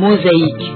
Mosaïque.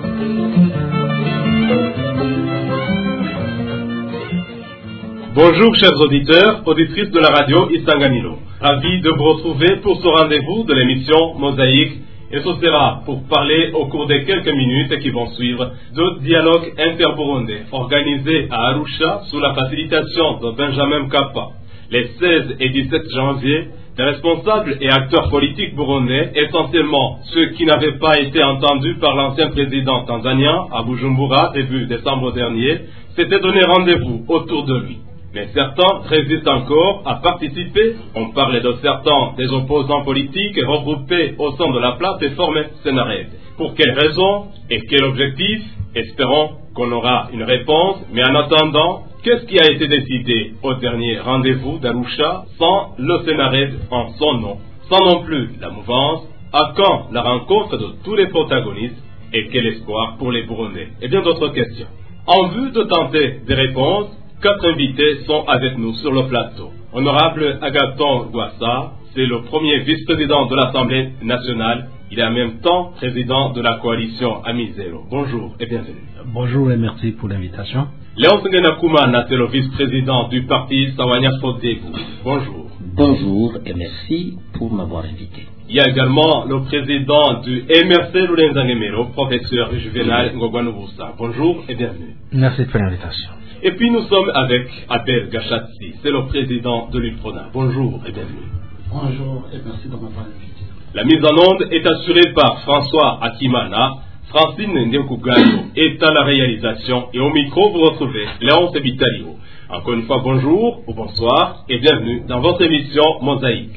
Bonjour chers auditeurs, auditrices de la radio Isanganilo. Ravi de vous retrouver pour ce rendez-vous de l'émission Mosaïque et ce sera pour parler au cours des quelques minutes qui vont suivre de dialogue interburundais organisé à Arusha sous la facilitation de Benjamin Kappa. Les 16 et 17 janvier, les responsables et acteurs politiques burundais, essentiellement ceux qui n'avaient pas été entendus par l'ancien président tanzanien à Bujumbura début décembre dernier, s'étaient donné rendez-vous autour de lui. Mais certains résistent encore à participer. On parle de certains des opposants politiques regroupés au sein de la plateforme Sénarède. Pour quelles raisons et quel objectif? Espérons qu'on aura une réponse. Mais en attendant, qu'est-ce qui a été décidé au dernier rendez-vous d'Arusha sans le Sénarède en son nom, sans non plus la mouvance À quand la rencontre de tous les protagonistes et quel espoir pour les Burundais? Et bien d'autres questions. En vue de tenter des réponses, Quatre invités sont avec nous sur le plateau. Honorable Agathon Guassa, c'est le premier vice-président de l'Assemblée nationale. Il est en même temps président de la coalition Amizero. Bonjour et bienvenue. Bonjour et merci pour l'invitation. Léon Sengenakumana, c'est le vice-président du parti Sawanya Fodegu. Bonjour. Bonjour et merci pour m'avoir invité. Il y a également le président du MRC Lourenzangemero, professeur Juvenal Ngogwanubusa. Bonjour et bienvenue. Merci pour l'invitation. Et puis nous sommes avec Abel Gachatsi, c'est le président de l'UPRONA. Bonjour et bienvenue. Bonjour et merci de m'avoir invité. La mise en onde est assurée par François Akimana. Francine Ndekugayo est à la réalisation et au micro vous retrouvez Léonce Vitalio. Encore une fois bonjour ou bonsoir et bienvenue dans votre émission Mosaïque.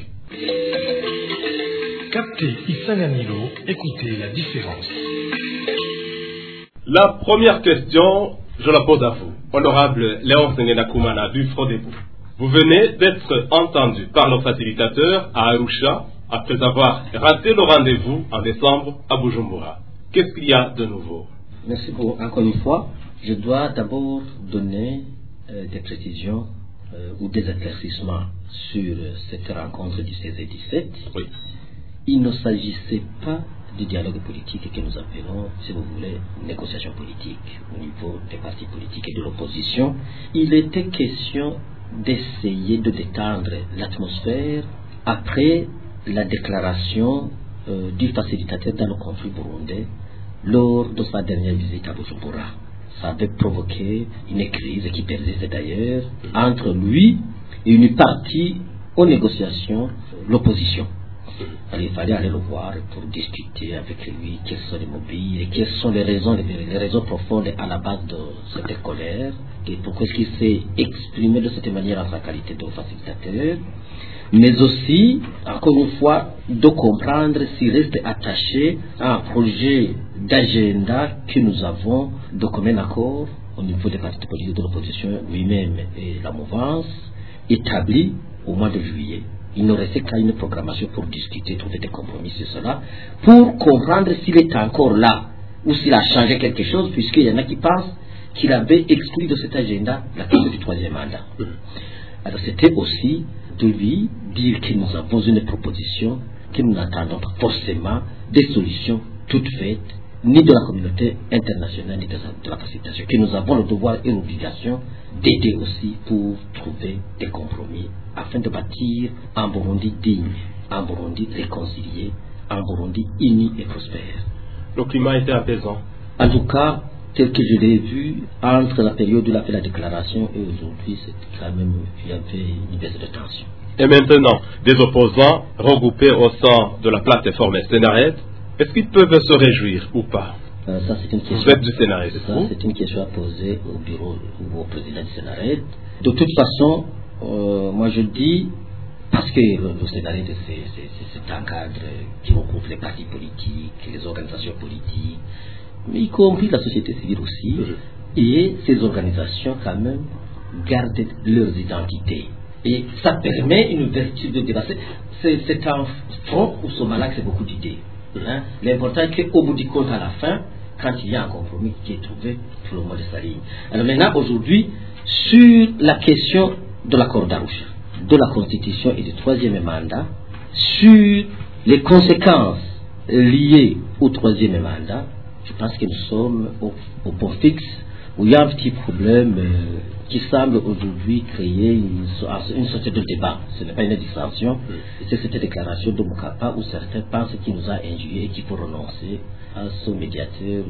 Captez Isanganilo, écoutez la différence. La première question, je la pose à vous. Honorable Léon Sengenakumana du Frodebou. Vous venez d'être entendu par nos facilitateurs à Arusha après avoir raté le rendez-vous en décembre à Bujumbura. Qu'est-ce qu'il y a de nouveau? Merci pour encore une fois. Je dois d'abord donner euh, des précisions euh, ou des éclaircissements sur cette rencontre du 16 et 17. Oui. Il ne s'agissait pas du dialogue politique que nous appelons, si vous voulez, négociation politique au niveau des partis politiques et de l'opposition. Il était question d'essayer de détendre l'atmosphère après la déclaration euh, du facilitateur dans le conflit burundais lors de sa dernière visite à Bujumbura. Ça avait provoqué une crise qui persiste d'ailleurs entre lui et une partie aux négociations, l'opposition. Il fallait aller le voir pour discuter avec lui quels sont les mobiles et quelles sont les raisons, les raisons profondes à la base de cette colère et pourquoi est-ce qu'il s'est exprimé de cette manière en sa qualité de facilitateur mais aussi, encore une fois, de comprendre s'il reste attaché à un projet d'agenda que nous avons de commun accord au niveau des partis politiques de l'opposition lui-même et la mouvance établi au mois de juillet. Il ne restait qu'à une programmation pour discuter, trouver des compromis sur cela, pour comprendre s'il est encore là ou s'il a changé quelque chose, puisqu'il y en a qui pensent qu'il avait exclu de cet agenda la question du troisième mandat. Alors c'était aussi de lui dire que nous avons une proposition, que nous n'attendons pas forcément des solutions toutes faites, ni de la communauté internationale, ni de la, facilitation, que nous avons le devoir et l'obligation d'aider aussi pour trouver des compromis afin de bâtir un Burundi digne, un Burundi réconcilié, un Burundi uni et prospère. Le climat était apaisant. En tout cas, tel que je l'ai vu, entre la période où il a fait la déclaration et aujourd'hui, c'est quand même, il y avait une baisse de tension. Et maintenant, des opposants regroupés au sein de la plateforme Sénarède, est-ce qu'ils peuvent se réjouir ou pas? Euh, ça, c'est une question. du Sénarède, c'est Ça, c'est une question à poser au bureau ou au président du Sénarède. De toute façon, euh, moi je dis, parce que le, le Sénarède, c'est c'est- c'est- c'est un cadre qui regroupe les partis politiques, les organisations politiques, mais y compris la société civile aussi. Et ces organisations, quand même, gardent leurs identités. Et ça permet une ouverture de débat. C'est- C'est c'est un front où se malaxe beaucoup d'idées. Hein. L'important est qu'au bout du compte, à la fin, quand il y a un compromis qui est trouvé, tout le monde s'aligne. Alors maintenant, aujourd'hui, sur la question de l'accord d'Arusha, de la Constitution et du troisième mandat, sur les conséquences liées au troisième mandat, Je pense que nous sommes au, au point fixe où il y a un petit problème euh, qui semble aujourd'hui créer une, une, sorte de débat. Ce n'est pas une dissension. C'est cette déclaration de Mokapa où certains pensent qu'il nous a injurié et qu'il faut renoncer à ce médiateur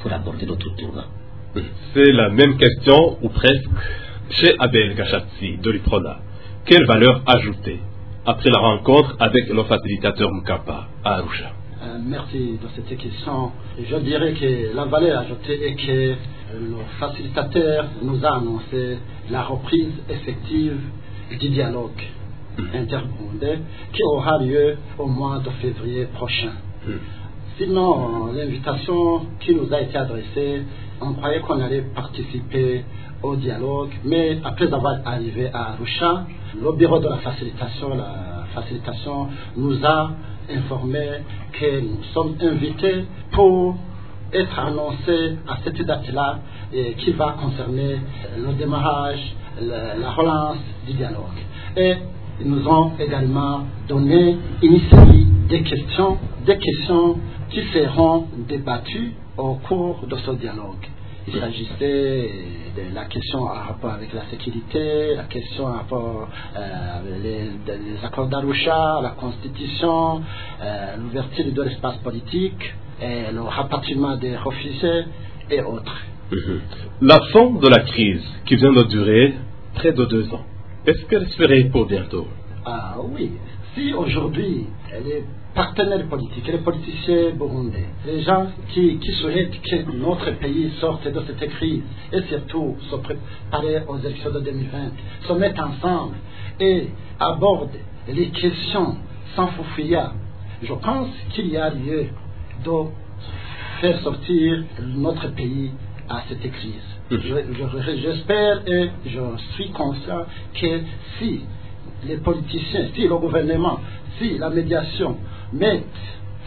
pour aborder d'autres tournants. C'est la même question, ou presque, chez Abel Gachatsi de l'Iprona. Quelle valeur ajoutée après la rencontre avec le facilitateur Mukapa à Arusha? euh, Merci de cette question. Je dirais que la valeur ajoutée est que le facilitateur nous a annoncé la reprise effective du dialogue mmh. interburundais qui aura lieu au mois de février prochain. Mmh. Sinon, l'invitation qui nous a été adressée, on croyait qu'on allait participer au dialogue, mais après avoir arrivé à Arusha, le bureau de la facilitation, la facilitation nous a informé que nous sommes invités pour être annoncés à cette date-là qui va concerner le démarrage, la relance du dialogue. Et ils nous ont également donné une série de questions, des questions qui seront débattues au cours de ce dialogue. Il s'agissait de la question en rapport avec la sécurité, la question en rapport euh, avec les, les accords d'Arusha, la constitution, euh, l'ouverture de l'espace politique, et le rapatriement des réfugiés et autres. Mmh. La fin de la crise qui vient de durer près de deux ans, est-ce qu'elle serait pour bientôt? Ah oui, si aujourd'hui les partenaires politiques, les politiciens burundais, les gens qui, qui souhaitent que notre pays sorte de cette crise et surtout se préparer aux élections de 2020, se mettent ensemble et abordent les questions sans foufouillat, je pense qu'il y a lieu de faire sortir notre pays à cette crise. J'espère et je suis conscient que si les politiciens, si le gouvernement, si la médiation mettent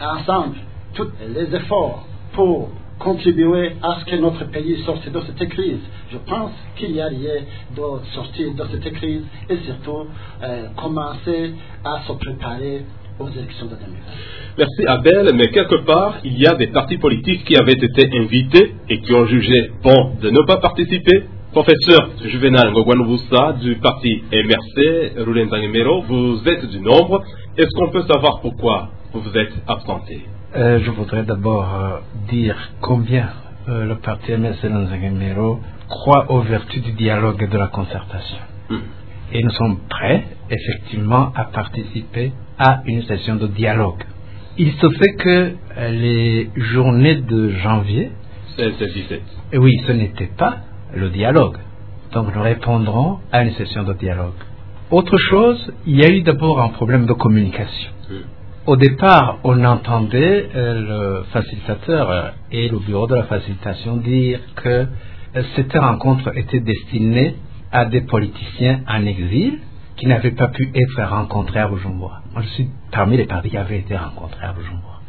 ensemble tous les efforts pour contribuer à ce que notre pays sorte de cette crise. Je pense qu'il y a lieu de sortir de cette crise et surtout euh, commencer à se préparer aux élections de 2020. Merci Abel, mais quelque part, il y a des partis politiques qui avaient été invités et qui ont jugé bon de ne pas participer. Professeur Juvenal Ngogwanoussa du parti MRC, Roulen vous êtes du nombre. Est-ce qu'on peut savoir pourquoi vous vous êtes absenté? Euh, Je voudrais d'abord euh, dire combien euh, le parti MRC Nzangamero croit aux vertus du dialogue et de la concertation. Mmh. Et nous sommes prêts, effectivement, à participer à une session de dialogue. Il se fait que les journées de janvier. 16 et 17. Oui, ce n'était pas le dialogue. Donc nous répondrons à une session de dialogue. Autre chose, il y a eu d'abord un problème de communication. Mm. Au départ, on entendait euh, le facilitateur et le bureau de la facilitation dire que euh, cette rencontre était destinée à des politiciens en exil qui n'avaient pas pu être rencontrés à Bujumbura. Moi, je suis parmi les partis qui avaient été rencontrés à Bujumbura.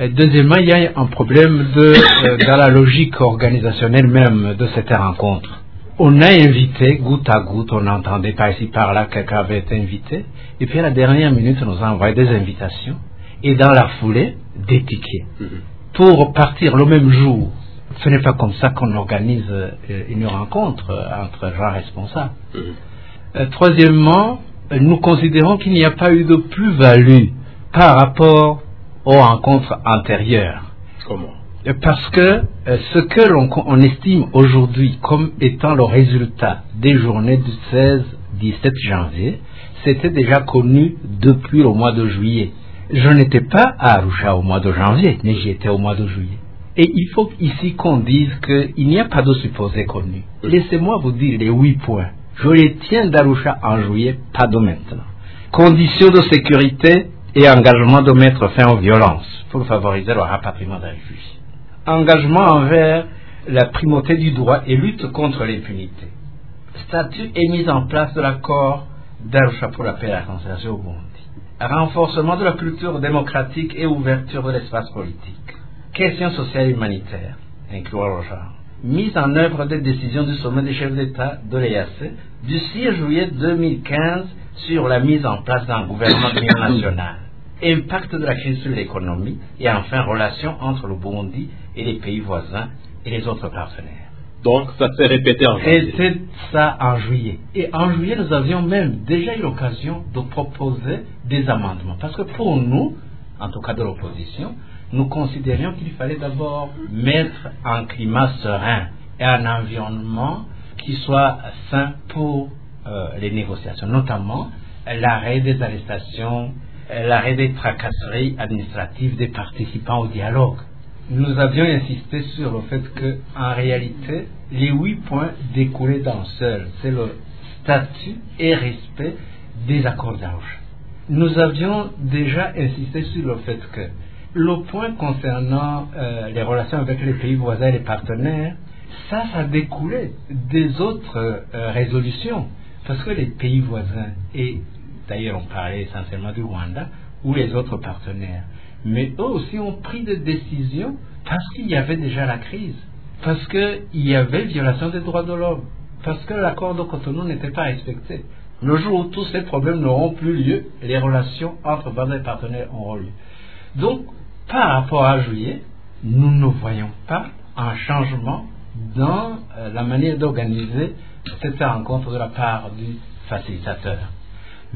Deuxièmement, il y a un problème de, euh, dans la logique organisationnelle même de cette rencontre. On a invité goutte à goutte, on entendait par ici par là quelqu'un avait été invité, et puis à la dernière minute, on nous a envoyé des invitations, et dans la foulée, des tickets, pour partir le même jour. Ce n'est pas comme ça qu'on organise une rencontre entre gens responsables. Euh, troisièmement, nous considérons qu'il n'y a pas eu de plus-value par rapport aux rencontres antérieures. Comment? Parce que euh, ce que l'on on estime aujourd'hui comme étant le résultat des journées du 16-17 janvier, c'était déjà connu depuis le mois de juillet. Je n'étais pas à Arusha au mois de janvier, mais j'y étais au mois de juillet. Et il faut ici qu'on dise qu'il n'y a pas de supposé connu. Laissez-moi vous dire les huit points. Je les tiens d'Arusha en juillet, pas de maintenant. Conditions de sécurité et engagement de mettre fin aux violences pour favoriser le rapatriement d'un juge. Engagement envers la primauté du droit et lutte contre l'impunité. Statut et mise en place de l'accord d'Arusha pour la paix et la réconciliation au Burundi. Renforcement de la culture démocratique et ouverture de l'espace politique. Questions sociales et humanitaires, incluant le genre mise en œuvre des décisions du sommet des chefs d'État de l'EAC du 6 juillet 2015 sur la mise en place d'un gouvernement national. Impact de la crise sur l'économie et enfin relations entre le Burundi et les pays voisins et les autres partenaires. Donc, ça s'est répété en juillet. C'était ça en juillet. Et en juillet, nous avions même déjà eu l'occasion de proposer des amendements. Parce que pour nous, en tout cas de l'opposition, nous considérions qu'il fallait d'abord mettre un climat serein et un environnement qui soit sain pour euh, les négociations, notamment l'arrêt des arrestations, l'arrêt des tracasseries administratives des participants au dialogue. Nous avions insisté sur le fait que, en réalité, les huit points découlaient d'un seul, c'est le statut et respect des accords d'Arusha. Nous avions déjà insisté sur le fait que le point concernant euh, les relations avec les pays voisins et les partenaires, ça, ça découlait des autres euh, résolutions. Parce que les pays voisins, et d'ailleurs on parlait essentiellement du Rwanda, ou les autres partenaires, mais eux aussi ont pris des décisions parce qu'il y avait déjà la crise, parce qu'il y avait violation des droits de l'homme, parce que l'accord de Cotonou n'était pas respecté. Le jour où tous ces problèmes n'auront plus lieu, les relations entre voisins et partenaires auront lieu. Donc, par rapport à juillet, nous ne voyons pas un changement dans euh, la manière d'organiser cette rencontre de la part du facilitateur.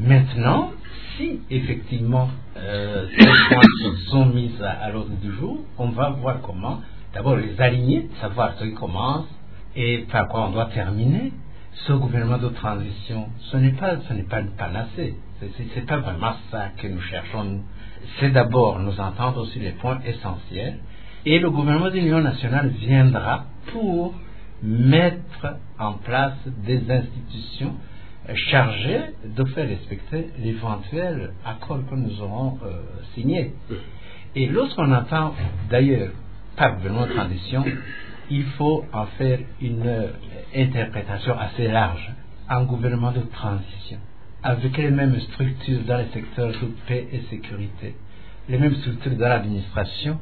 Maintenant, si effectivement euh, ces points sont mis à, l'ordre du jour, on va voir comment d'abord les aligner, savoir ce qui commence et par quoi on doit terminer. Ce gouvernement de transition, ce n'est pas, ce n'est pas une panacée. C'est pas vraiment ça que nous cherchons. C'est d'abord nous entendre sur les points essentiels et le gouvernement de l'Union nationale viendra pour mettre en place des institutions chargées de faire respecter l'éventuel accord que nous aurons euh, signé. Et lorsqu'on entend d'ailleurs gouvernement de transition, il faut en faire une euh, interprétation assez large. Un gouvernement de transition, avec les mêmes structures dans les secteurs de paix et sécurité, les mêmes structures dans l'administration,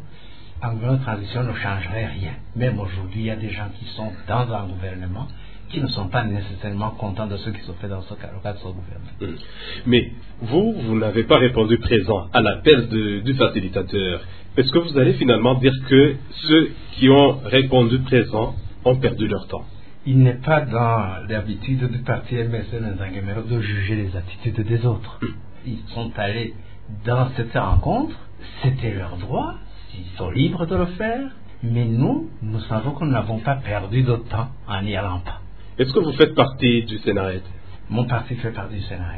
un gouvernement de transition ne changerait rien. Même aujourd'hui, il y a des gens qui sont dans un gouvernement qui ne sont pas nécessairement contents de ce qui se fait dans ce cadre de ce gouvernement. Mais vous, vous n'avez pas répondu présent à l'appel du facilitateur. Est-ce que vous allez finalement dire que ceux qui ont répondu présent ont perdu leur temps? Il n'est pas dans l'habitude du parti MSN Nzangemero de juger les attitudes des autres. Ils sont allés dans cette rencontre, c'était leur droit, ils sont libres de le faire, mais nous, nous savons que nous n'avons pas perdu de temps en n'y allant pas. Est-ce que vous faites partie du Sénat Mon parti fait partie du Sénat.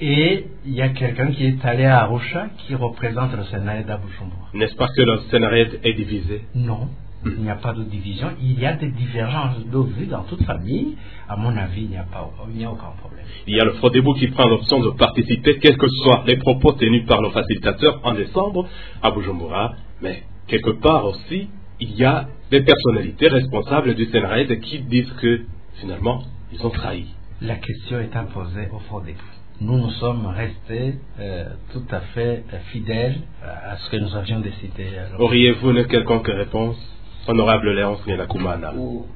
Et il y a quelqu'un qui est allé à Arusha qui représente le Sénat à Bujumbura. N'est-ce pas que le Sénat est divisé? Non, il n'y a pas de division. Il y a des divergences de vues dans toute famille. À mon avis, il n'y a, pas, il n'y a aucun problème. Il y a le Frodebo qui prend l'option de participer, quels que soient les propos tenus par le facilitateur en décembre à Bujumbura. Mais quelque part aussi, il y a des personnalités responsables du Sénat qui disent que finalement, ils ont trahi. La question est imposée au Frodebo. Nous nous sommes restés euh, tout à fait euh, fidèles à ce que nous avions décidé. Auriez-vous une quelconque réponse? Honorable Léonce Nielakoumana. Ou-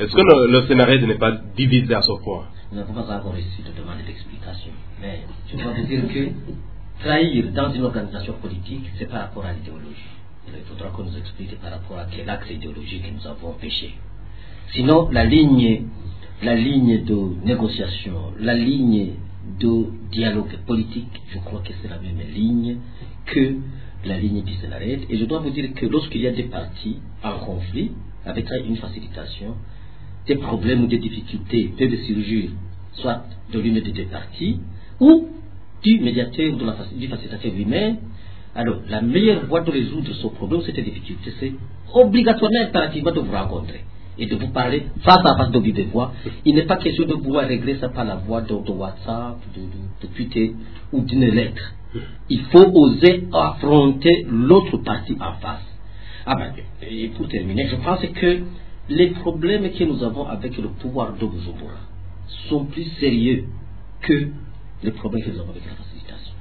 Est-ce que le, le Sénat n'est pas divisé à ce point? Nous n'avons pas encore reçu de demande d'explication. Mais je dois vous dire que trahir dans une organisation politique, c'est par rapport à l'idéologie. Il faudra qu'on nous explique par rapport à quel axe idéologique nous avons péché. Sinon, la ligne, la ligne de négociation, la ligne de dialogue politique, je crois que c'est la même ligne que la ligne du Sénarède. Et je dois vous dire que lorsqu'il y a des partis en conflit, avec une facilitation, des problèmes ou des difficultés peuvent surgir, soit de l'une des deux parties, ou du médiateur ou de la, du facilitateur lui-même. Alors, la meilleure voie de résoudre ce problème, cette difficulté, c'est obligatoirement, impérativement de vous rencontrer et de vous parler face à face de voix. Il n'est pas question de pouvoir régler ça par la voie de, WhatsApp, de, de- Twitter ou d'une lettre. Il faut oser affronter l'autre partie en face. Ah ben, et pour terminer, je pense que les problèmes que nous avons avec le pouvoir de Bujumbura sont plus sérieux que les problèmes que nous avons avec la facilitation.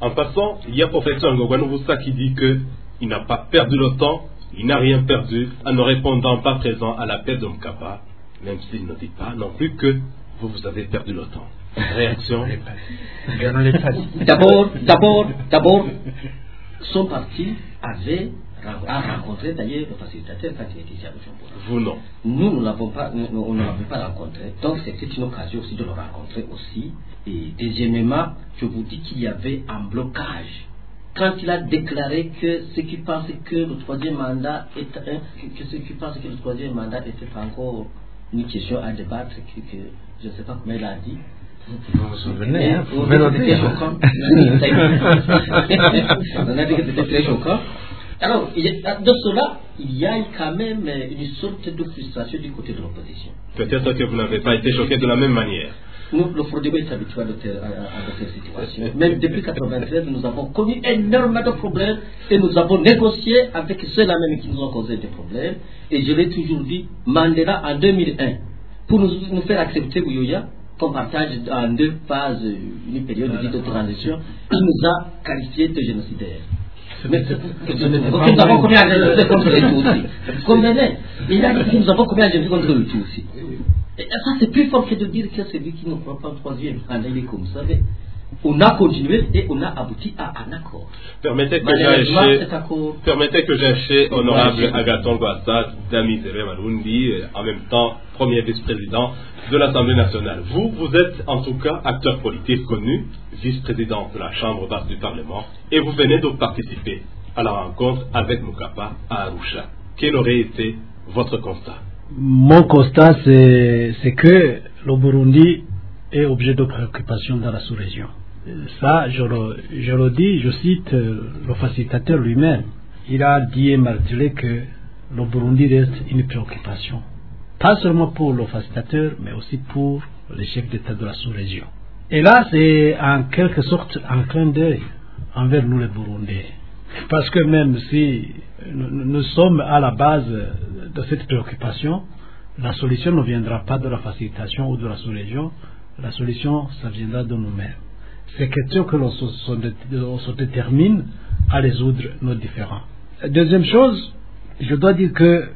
En passant, il y a professeur Ngogwanouroussa qui dit qu'il n'a pas perdu le temps, il n'a rien perdu en ne répondant pas présent à l'appel de Mkapa, même s'il ne dit pas non plus que vous, vous avez perdu le temps. Réaction D'abord, d'abord, d'abord, son parti avait a rencontré d'ailleurs le facilitateur quand il était ici à Bujumbura. Vous non. Nous, nous n'avons pas, nous, nous, on ne l'avait pas rencontré. Donc c'était une occasion aussi de le rencontrer aussi. Et deuxièmement, je vous dis qu'il y avait un blocage. Quand il a déclaré que ceux qui pensent que le troisième mandat est un, que, ceux qui pensent que le troisième mandat était encore une question à débattre, que, que je ne sais pas comment il a dit, vous vous souvenez, hein, vous le c'était choquant. on a dit que c'était très choquant. Alors, de cela, il y a quand même une sorte de frustration du côté de l'opposition. Peut-être que vous n'avez pas été choqué de la même manière. Nous, le Frodebo est habitué à de telles, à- à- à de telles situations. Même depuis 1993, nous avons connu énormément de problèmes et nous avons négocié avec ceux-là même qui nous ont causé des problèmes. Et je l'ai toujours dit, Mandela en 2001, pour nous, nous faire accepter Bouyoya, qu'on partage en deux phases une période de transition, il nous a qualifiés de génocidaires. Mais nous avons combien de contre les Tutsis Vous comprenez? Il a dit que nous avons combien de contre les Tutsis et ça, c'est plus fort que de dire que celui qui ne croit pas au troisième mandat, il est comme ça. Mais on a continué et on a abouti à un accord. Permettez que chez honorable Ouais, Agathon Gwassa, d'Amizere Malundi, euh, en même temps premier vice-président de l'Assemblée nationale. Vous, vous êtes en tout cas acteur politique connu, vice-président de la Chambre basse du Parlement, et vous venez de participer à la rencontre avec Mukapa à Arusha. Quel aurait été votre constat? Mon constat, c'est que le Burundi est objet de préoccupation dans la sous-région. Ça, je le, je le dis, je cite euh, le facilitateur lui-même. Il a dit et martelé que le Burundi reste une préoccupation. Pas seulement pour le facilitateur, mais aussi pour les chefs d'État de la sous-région. Et là, c'est en quelque sorte un clin d'œil envers nous les Burundais. Parce que même si nous, nous sommes à la base de cette préoccupation, la solution ne viendra pas de la facilitation ou de la sous-région, la solution, ça viendra de nous-mêmes. C'est question que l'on se, se- détermine à résoudre nos différends. Deuxième chose, je dois dire que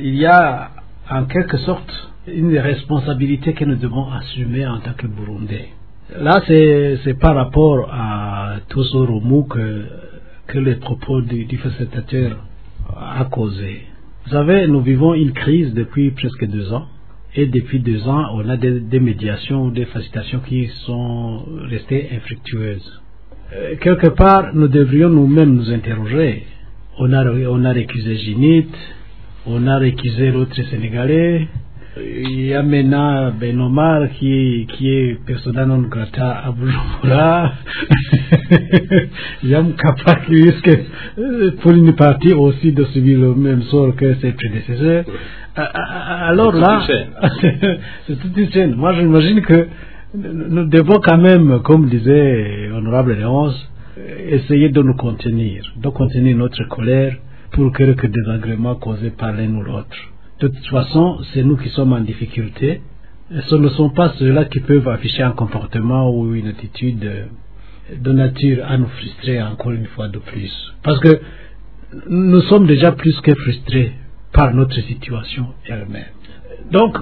il y a en quelque sorte une responsabilité que nous devons assumer en tant que Burundais. Là, c'est par rapport à tout ce remous que, que les propos du, du facilitateur a causé. Vous savez, nous vivons une crise depuis presque deux ans. Et depuis deux ans, on a des, des médiations des facilitations qui sont restées infructueuses. Euh, quelque part, nous devrions nous-mêmes nous interroger. On a, on a récusé Ginit, on a récusé l'autre Sénégalais. Il y a maintenant Ben Omar qui, qui est persona non grata à Bujumbura. Il y a Mkapa qui risque, euh, pour une partie aussi, de subir le même sort que ses prédécesseurs. Euh, euh, Alors C'est là, toute une chaîne. c'est toute une chaîne. Moi, j'imagine que nous devons quand même, comme disait Honorable Léonce, essayer de nous contenir, de contenir notre colère pour quelques désagréments causés par l'un ou l'autre. De toute façon, c'est nous qui sommes en difficulté. Ce ne sont pas ceux-là qui peuvent afficher un comportement ou une attitude euh, de nature à nous frustrer encore une fois de plus. Parce que nous sommes déjà plus que frustrés par notre situation elle-même. Donc,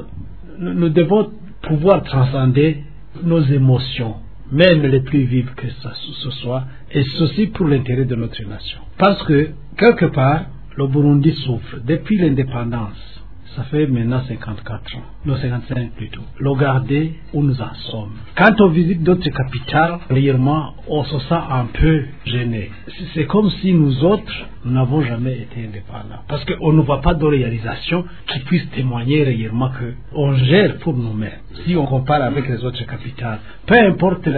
nous devons pouvoir transcender nos émotions, même les plus vives que ce soit, et ceci pour l'intérêt de notre nation. Parce que, quelque part, le Burundi souffre depuis l'indépendance. Ça fait maintenant 54 ans, non 55 plutôt. Regardez où nous en sommes. Quand on visite d'autres capitales, réellement, on se sent un peu gêné. C'est- comme si nous autres, nous n'avons jamais été indépendants. Parce qu'on ne voit pas de réalisation qui puisse témoigner réellement qu'on gère pour nous-mêmes. Si on compare avec les autres capitales, peu importe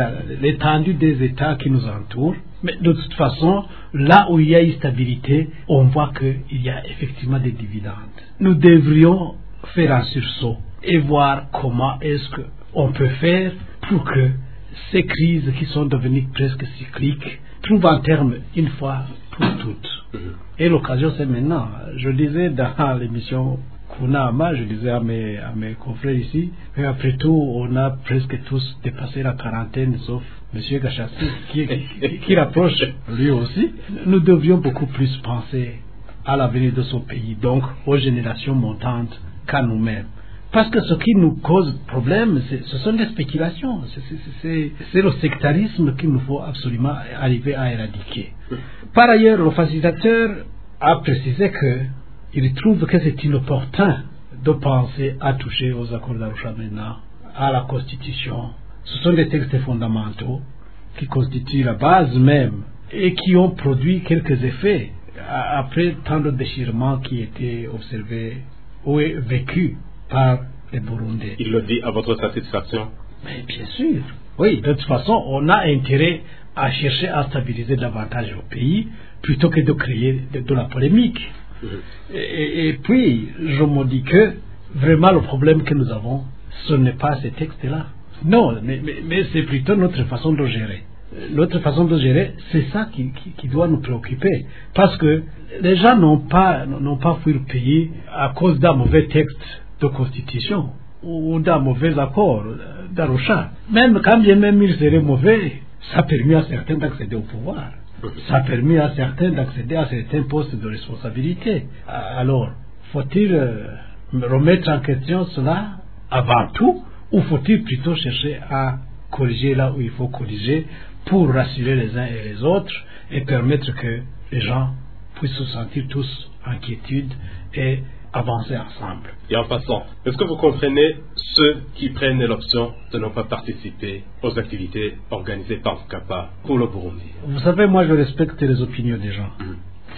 l'étendue des États qui nous entourent, mais de toute façon, là où il y a une stabilité, on voit qu'il y a effectivement des dividendes. Nous devrions faire un sursaut et voir comment est-ce qu'on peut faire pour que ces crises qui sont devenues presque cycliques trouvent un terme une fois pour toutes. Et l'occasion, c'est maintenant. Je disais dans l'émission Kunama, je disais à mes, à mes confrères ici, mais après tout, on a presque tous dépassé la quarantaine, sauf M. Gachassi, qui, qui, rapproche lui aussi. Nous devrions beaucoup plus penser à l'avenir de son pays, donc aux générations montantes qu'à nous-mêmes. Parce que ce qui nous cause problème, ce sont des spéculations. C'est le sectarisme qu'il nous faut absolument arriver à éradiquer. Par ailleurs, le facilitateur a précisé qu'il trouve que c'est inopportun de penser à toucher aux accords d'Arusha maintenant, à la Constitution. Ce sont des textes fondamentaux qui constituent la base même et qui ont produit quelques effets après tant de déchirements qui étaient observés ou vécus par les Burundais. Il le dit à votre satisfaction? Mais bien sûr. Oui, de toute façon, on a intérêt à chercher à stabiliser davantage le pays plutôt que de créer de, de la polémique. Et, et, puis, je me dis que vraiment le problème que nous avons, ce n'est pas ces textes-là. Non, mais, c'est plutôt notre façon de gérer. Notre façon de gérer, c'est ça qui, doit nous préoccuper. Parce que les gens n'ont pas, n'ont pas fui le pays à cause d'un mauvais texte de constitution ou d'un mauvais accord d'Arusha. Même quand bien même il serait mauvais, ça a permis à certains d'accéder au pouvoir. Ça a permis à certains d'accéder à certains postes de responsabilité. Alors, faut-il remettre en question cela avant tout? Ou faut-il plutôt chercher à corriger là où il faut corriger pour rassurer les uns et les autres et permettre que les gens puissent se sentir tous en quiétude et avancer ensemble? Et en passant, est-ce que vous comprenez ceux qui prennent l'option de ne pas participer aux activités organisées par Fukapa pour le Burundi? Vous savez, moi je respecte les opinions des gens. Mmh.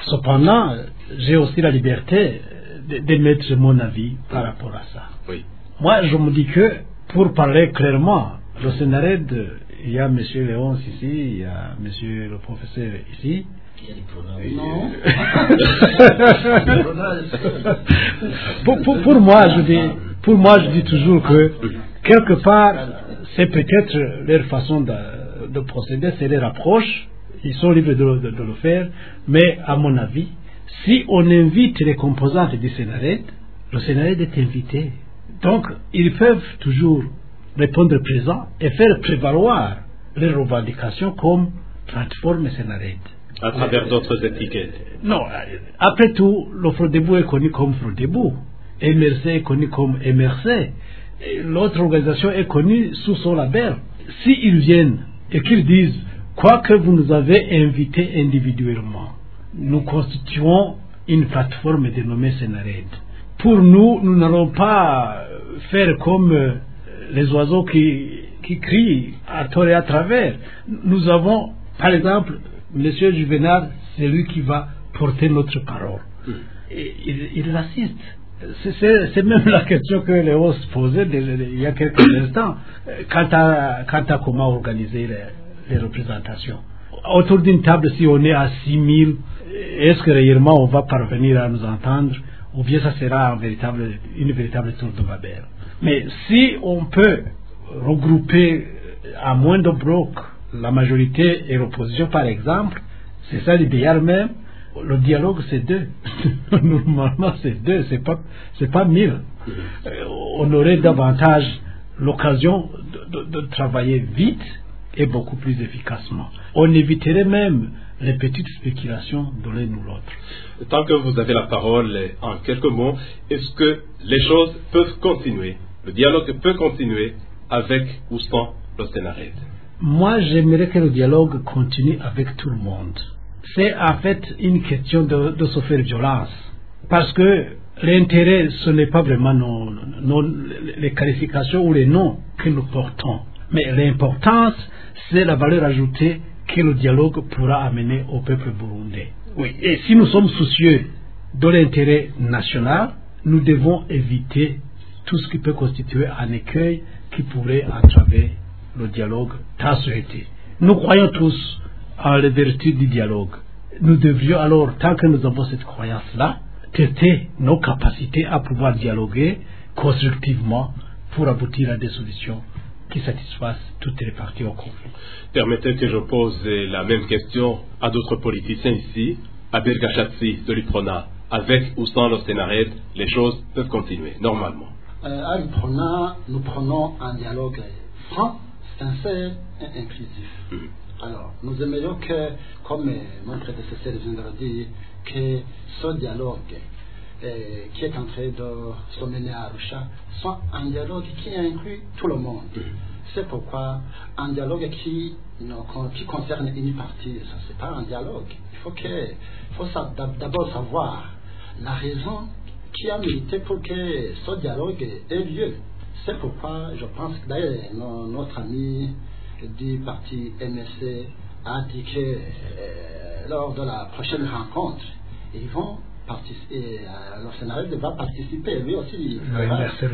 Cependant, j'ai aussi la liberté d'émettre mon avis par rapport à ça. Oui. Moi, je me dis que, pour parler clairement, le Sénarède, il y a M. Léonce ici, il y a M. le professeur ici, pour, pour, pour, moi, je dis, pour moi, je dis toujours que quelque part, c'est peut-être leur façon de, de, procéder, c'est leur approche. Ils sont libres de, de, de, le faire, mais à mon avis, si on invite les composantes du Sénarède, le Sénarède est invité. Donc, ils peuvent toujours répondre présent et faire prévaloir les revendications comme plateforme Sénarède à travers d'autres étiquettes. Non, après tout, le Frodebou est connu comme Frodebou. MRC est connu comme MRC. L'autre organisation est connue sous son label. S'ils viennent et qu'ils disent, quoi que vous nous avez invités individuellement, nous constituons une plateforme dénommée Sénared. Pour nous, nous n'allons pas faire comme les oiseaux qui, qui crient à tort et à travers. Nous avons, par exemple, Monsieur Juvenal, c'est lui qui va porter notre parole. Il, il l'assiste. C'est même la question que Léo se posait il y a quelques instants quant à, quant à comment organiser les, les représentations. Autour d'une table, si on est à 6000, est-ce que réellement on va parvenir à nous entendre? Ou bien ça sera une véritable tour de Babel Mais si on peut regrouper à moins de blocs la majorité et l'opposition, par exemple, c'est ça l'idéal même. Le dialogue, c'est deux. Normalement, c'est deux, c'est pas, c'est pas mille. Euh, on aurait davantage l'occasion de, travailler vite et beaucoup plus efficacement. On éviterait même les petites spéculations de l'un ou l'autre. Tant que vous avez la parole, en quelques mots, est-ce que les choses peuvent continuer? Le dialogue peut continuer avec ou sans le Sénarède moi, j'aimerais que le dialogue continue avec tout le monde. C'est en fait une question de, de se faire violence. Parce que l'intérêt, ce n'est pas vraiment nos, nos, les qualifications ou les noms que nous portons. Mais l'importance, c'est la valeur ajoutée que le dialogue pourra amener au peuple burundais. Oui. Et si nous sommes soucieux de l'intérêt national, nous devons éviter tout ce qui peut constituer un écueil qui pourrait entraver le dialogue t'a souhaité. Nous croyons tous en les vertus du dialogue. Nous devrions alors, tant que nous avons cette croyance-là, tester nos capacités à pouvoir dialoguer constructivement pour aboutir à des solutions qui satisfassent toutes les parties au conflit. Permettez que je pose la même question à d'autres politiciens ici, à Bergachatsi de l'Iprona. Avec ou sans le Sénarède, les choses peuvent continuer normalement. Euh, à l'Iprona, nous prenons un dialogue franc sincère et inclusif. Mm. Alors, nous aimerions que, comme mon prédécesseur vient de le dire, que ce dialogue qui est en train de se mener à Arusha soit un dialogue qui inclut tout le monde. C'est pourquoi un dialogue qui, qui concerne une partie, ça c'est pas un dialogue. Il faut, que, il faut d'abord savoir la raison qui a milité pour que ce dialogue ait lieu. C'est pourquoi je pense que d'ailleurs notre ami du parti MSC a dit que euh, lors de la prochaine rencontre, ils vont participer, euh, le scénario va participer, lui aussi. L'OMRC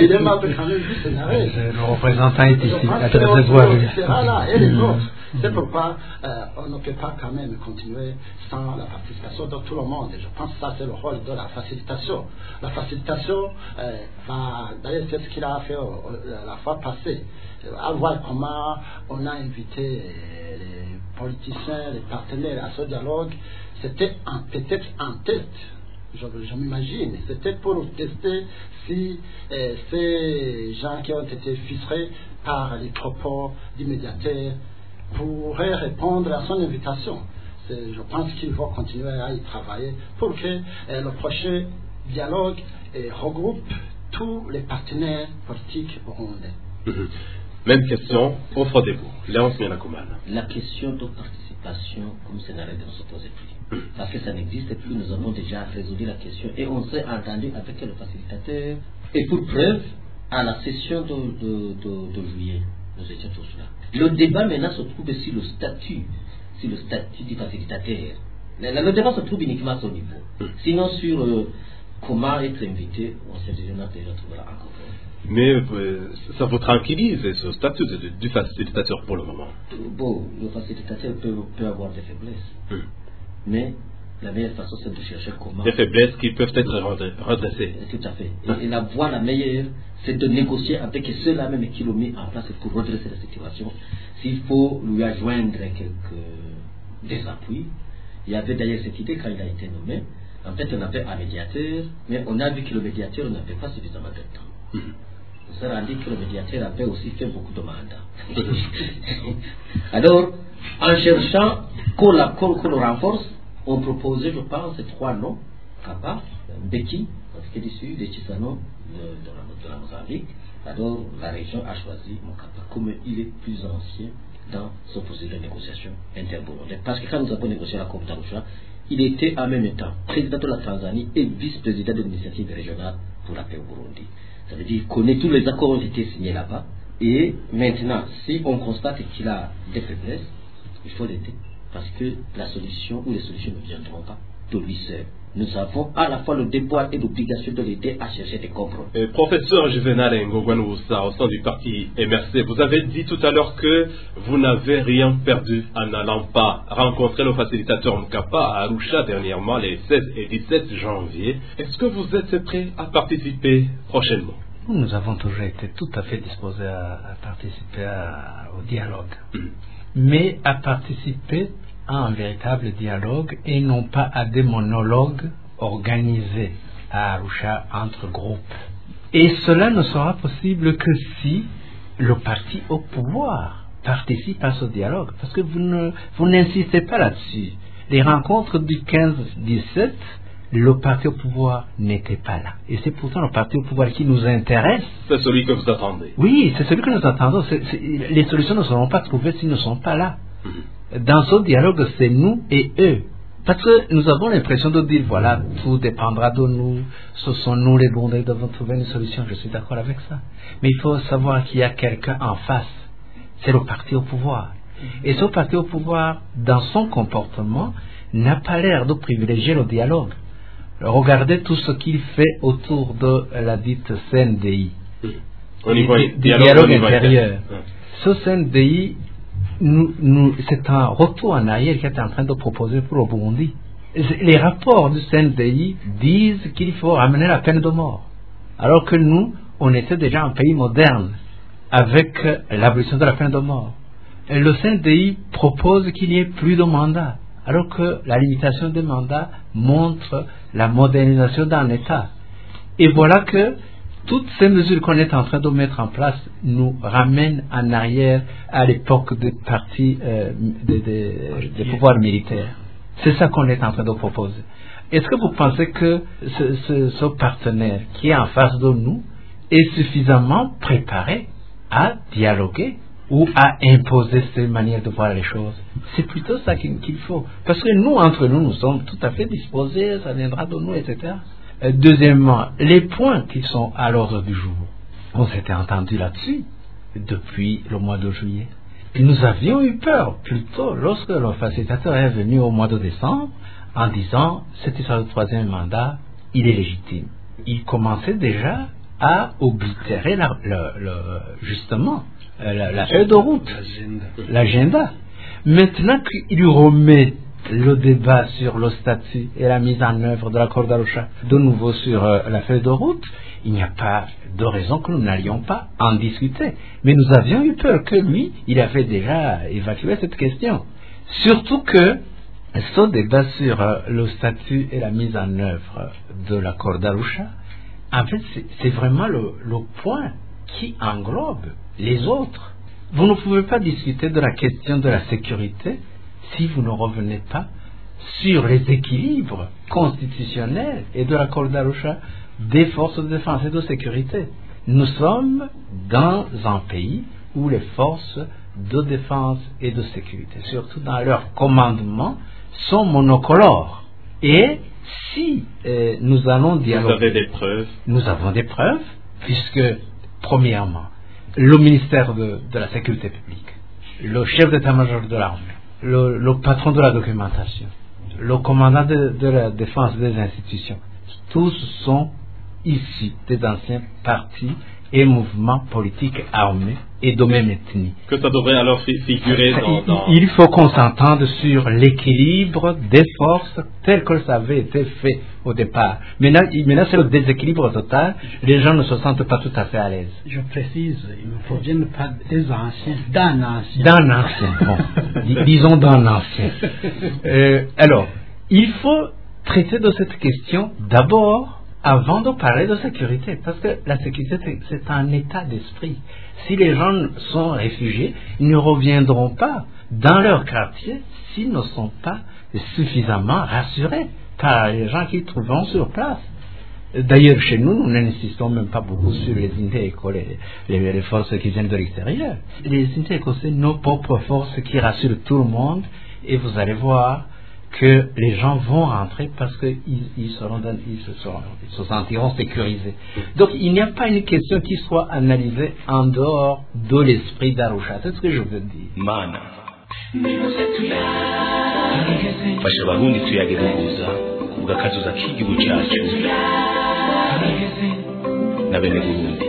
Il est membre quand même du. Le représentant est ici, à là, et les autres. C'est pourquoi euh, on ne peut pas quand même continuer sans la participation de tout le monde. Et je pense que ça, c'est le rôle de la facilitation. La facilitation euh, va, d'ailleurs, c'est ce qu'il a fait euh, la fois passée. À voir comment on a invité les politiciens, les partenaires à ce dialogue. C'était peut-être en tête je, m'imagine. C'était pour tester si ces gens qui ont été fistrés par les propos du médiateur pourrait répondre à son invitation. Je pense qu'il faut continuer à y travailler pour que euh, le prochain dialogue euh, regroupe tous les partenaires politiques burundais. Mhm. Même question au Frodebourg. Léonce La question de participation, comme scénario, ne se pose plus. Parce que ça n'existe plus. Nous avons déjà résolu la question et on s'est entendu avec le facilitateur. Et pour preuve, à la session de, de, de juillet, nous étions tous là. Le débat maintenant se trouve sur le statut, sur le statut du facilitateur. Le, débat se trouve uniquement à ce niveau. Hmm. Sinon, sur euh, comment être invité, on s'est déjà trouvé là encore. Mais euh, ça vous tranquillise, ce statut du facilitateur pour le moment Bon, le facilitateur peut, avoir des faiblesses. Hmm. Mais la meilleure façon, c'est de chercher comment. Des faiblesses qui peuvent être redressées. Tout à fait. Et, la voie la meilleure, c'est de négocier avec ceux-là même qui l'ont mis en place pour redresser la situation. S'il faut lui adjoindre quelques des appuis, il y avait d'ailleurs cette idée quand il a été nommé. En fait, on avait un médiateur, mais on a vu que le médiateur n'avait pas suffisamment de temps. Mhm. On s'est rendu que le médiateur avait aussi fait beaucoup de mandats. Alors, en cherchant qu'on le renforce, on proposait, je pense, ces trois noms, Kappa, Beki, parce qu'il est issu de Chisano, de, de, la, Mozambique. Alors, la région a choisi Mokapa comme il est plus ancien dans ce processus de négociation interburundais. Parce que quand nous avons négocié la COP d'Arusha, il était en même temps président de la Tanzanie et vice-président de l'initiative régionale pour la paix au Burundi. Ça veut dire qu'il connaît tous les accords qui ont été signés là-bas. Et maintenant, si on constate qu'il a des faiblesses, il faut l'aider parce que la solution ou les solutions ne viendront pas de lui seul. Nous avons à la fois le devoir et l'obligation de l'aider à chercher des compromis. professeur Juvenal Ngogwanoussa, au sein du parti MRC, vous avez dit tout à l'heure que vous n'avez rien perdu en n'allant pas rencontrer le facilitateur Mkapa à Arusha dernièrement, les 16 et 17 janvier. Est-ce que vous êtes prêt à participer prochainement? Nous avons toujours été tout à fait disposés à, participer au dialogue. Hmm mais à participer à un véritable dialogue et non pas à des monologues organisés à Arusha entre groupes. Et cela ne sera possible que si le parti au pouvoir participe à ce dialogue, parce que vous n'insistez pas là-dessus. Les rencontres du 15-17, le parti au pouvoir n'était pas là. Et c'est pourtant le parti au pouvoir qui nous intéresse. C'est celui que vous attendez. Oui, c'est celui que nous attendons. les solutions ne seront pas trouvées s'ils ne sont pas là. Mhm. Dans ce dialogue, c'est nous et eux. Parce que nous avons l'impression de dire, voilà, tout dépendra de nous, ce sont nous les bons qui devons trouver une solution. Je suis d'accord avec ça. Mais il faut savoir qu'il y a quelqu'un en face. C'est le parti au pouvoir. Mhm. Et ce parti au pouvoir, dans son comportement, n'a pas l'air de privilégier le dialogue. Regardez tout ce qu'il fait autour de la dite CNDI. Au niveau du dialogue, intérieur. Ce CNDI, c'est un retour en arrière qu'il est en train de proposer pour le Burundi. Les rapports du CNDI disent qu'il faut ramener la peine de mort. Alors que nous, on était déjà un pays moderne avec l'abolition de la peine de mort. Et le CNDI propose qu'il n'y ait plus de mandat alors que la limitation des mandats montre la modernisation d'un État. Et voilà que toutes ces mesures qu'on est en train de mettre en place nous ramènent en arrière à l'époque des partis, euh, des, pouvoirs militaires. C'est ça qu'on est en train de proposer. Est-ce que vous pensez que ce partenaire qui est en face de nous est suffisamment préparé à dialoguer ou à imposer ses manières de voir les choses. C'est plutôt ça qu'il faut. Parce que nous, entre nous, nous sommes tout à fait disposés, ça viendra de nous, etc. Euh, deuxièmement, les points qui sont à l'ordre du jour. On s'était entendu là-dessus depuis le mois de juillet. Et nous avions eu peur plutôt lorsque le facilitateur est venu au mois de décembre en disant cette histoire de troisième mandat, il est légitime. Il commençait déjà à oblitérer justement la, la feuille de route, l'agenda. Maintenant qu'il remet le débat sur le statut et la mise en œuvre de l'accord d'Arusha de nouveau sur euh, la feuille de route, il n'y a pas de raison que nous n'allions pas en discuter. Mais nous avions eu peur que lui, il avait déjà évacué cette question. Surtout que ce débat sur euh, le statut et la mise en œuvre de l'accord d'Arusha, en fait, c'est- vraiment le, le point qui englobe les autres. Vous ne pouvez pas discuter de la question de la sécurité si vous ne revenez pas sur les équilibres constitutionnels et de l'accord d'Arusha des forces de défense et de sécurité. Nous sommes dans un pays où les forces de défense et de sécurité, surtout dans leur commandement, sont monocolores. Et si euh, nous allons Vous dialoguer... avez des preuves. Nous avons des preuves, puisque, premièrement, le ministère de, de la Sécurité publique, le chef d'état-major de l'armée, le, le patron de la documentation, le commandant de, de la défense des institutions, tous sont issus des anciens partis et mouvements politiques armés et de même ethnie. Que ça devrait alors fi- figurer dans... dans- Il faut qu'on s'entende sur l'équilibre des forces tel que ça avait été fait au départ. Maintenant, c'est le déséquilibre total. Les gens ne se sentent pas tout à fait à l'aise. Je précise, il ne proviennent pas des anciens, d'un ancien. Bon, dis- disons dans l'ancien. Euh, alors, il faut traiter de cette question d'abord avant de parler de sécurité, parce que la sécurité, c'est un état d'esprit. Si les gens sont réfugiés, ils ne reviendront pas dans leur quartier s'ils ne sont pas suffisamment rassurés par les gens qu'ils trouveront sur place. D'ailleurs, chez nous, nous n'insistons même pas beaucoup sur les Inter-Écoles, les, forces qui viennent de l'extérieur. Les Inter-Écoles, c'est nos propres forces qui rassurent tout le monde, et vous allez voir que les gens vont rentrer parce qu'ils ils se, sentiront sécurisés. Donc, il n'y a pas une question qui soit analysée en dehors de l'esprit d'Arusha. C'est ce que je veux dire. mana ugakazuza k'igihugu cyacu na bene burundi.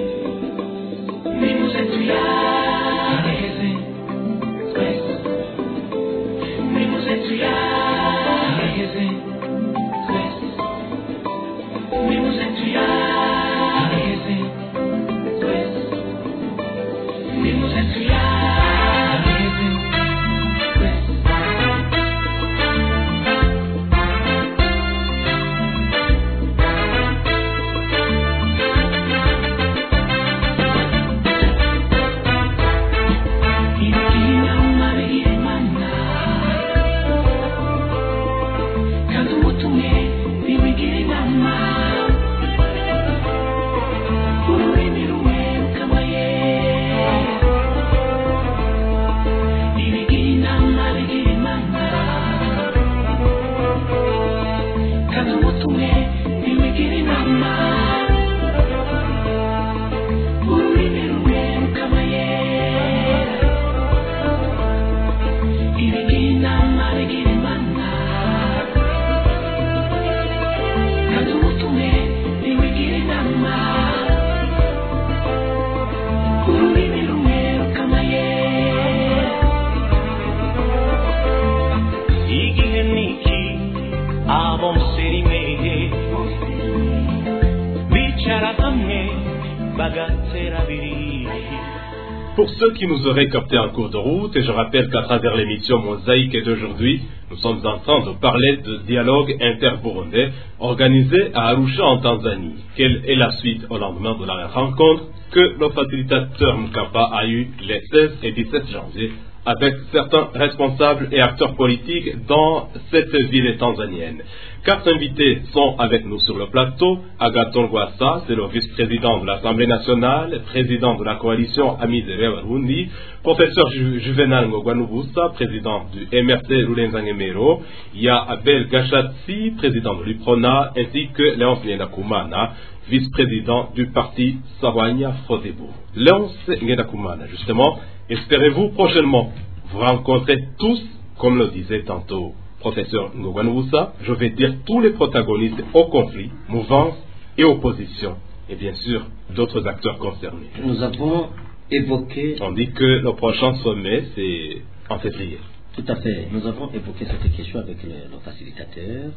Pour ceux qui nous auraient capté en cours de route, et je rappelle qu'à travers l'émission Mosaïque d'aujourd'hui, nous sommes en train de parler de dialogue inter-burundais organisé à Arusha en Tanzanie. Quelle est la suite au lendemain de la rencontre que le facilitateur Mkapa a eue les 16 et 17 janvier avec certains responsables et acteurs politiques dans cette ville tanzanienne. Quatre invités sont avec nous sur le plateau. Agaton Gwassa, c'est le vice-président de l'Assemblée nationale, président de la coalition Amis de Warundi, professeur Juvenal Ngogwanubusa, président du MRC Rulenzangemero, il y a Abel Gachatsi, président de l'UPRONA, ainsi que Léonce Nyendakumana, vice-président du parti Sawanya Frodebu. Léonce Nyendakumana, justement, espérez-vous prochainement vous rencontrer tous, comme le disait tantôt professeur Ngogwanubusa, je vais dire tous les protagonistes au conflit, mouvance et opposition, et bien sûr d'autres acteurs concernés. Nous avons évoqué. On dit que le prochain sommet, c'est en février. Tout à fait. Nous avons évoqué cette question avec le, facilitateur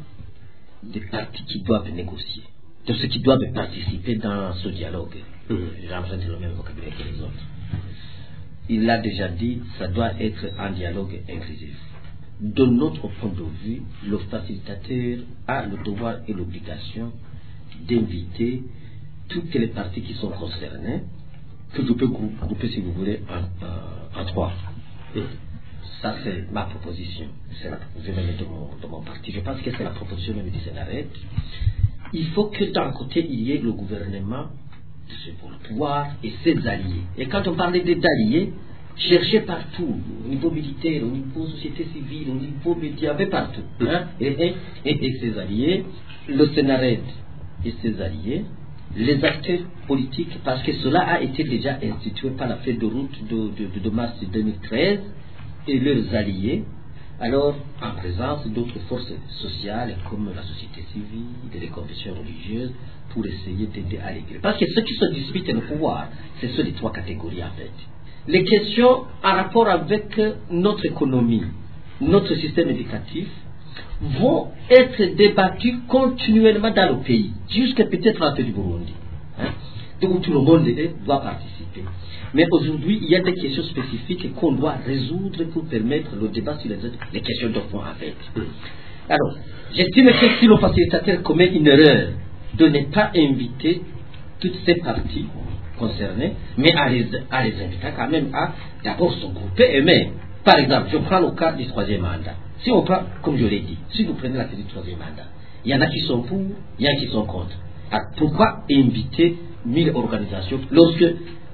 des partis qui doivent négocier, de ceux qui doivent participer dans ce dialogue. Mmh. J'ai emprunté le même vocabulaire que les autres. Il l'a déjà dit, ça doit être un dialogue inclusif de notre point de vue, le facilitateur a le devoir et l'obligation d'inviter toutes les parties qui sont concernées, que je peux grouper, si vous voulez, en, trois. Ça, c'est ma proposition. C'est la proposition de mon, de mon parti. Je pense que c'est la proposition même du Sénat. Il faut que d'un côté, il y ait le gouvernement, le pouvoir, et ses alliés. Et quand on parlait des alliés, chercher partout, au niveau militaire, au niveau société civile, au niveau média, partout. Hein, et, ses alliés, le Sénaret et ses alliés, les acteurs politiques, parce que cela a été déjà institué par la fête de route de, de, mars 2013, et leurs alliés, alors en présence d'autres forces sociales comme la société civile, les confessions religieuses, pour essayer d'aider à l'église. Parce que ceux qui se disputent le pouvoir, c'est ceux les trois catégories en fait les questions en rapport avec notre économie, notre système éducatif, vont être débattues continuellement dans le pays, jusqu'à peut-être la du Burundi. Hein, tout le monde doit participer. Mais aujourd'hui, il y a des questions spécifiques qu'on doit résoudre pour permettre le débat sur les, les questions de fond en fait. Alors, j'estime que si le facilitateur commet une erreur de ne pas inviter toutes ces parties concernés, mais à les, à les inviter quand même à d'abord se grouper mais Par exemple, je prends le cas du troisième mandat. Si on prend, comme je l'ai dit, si vous prenez la question du troisième mandat, il y en a qui sont pour, il y en a qui sont contre. Alors, pourquoi inviter mille organisations lorsque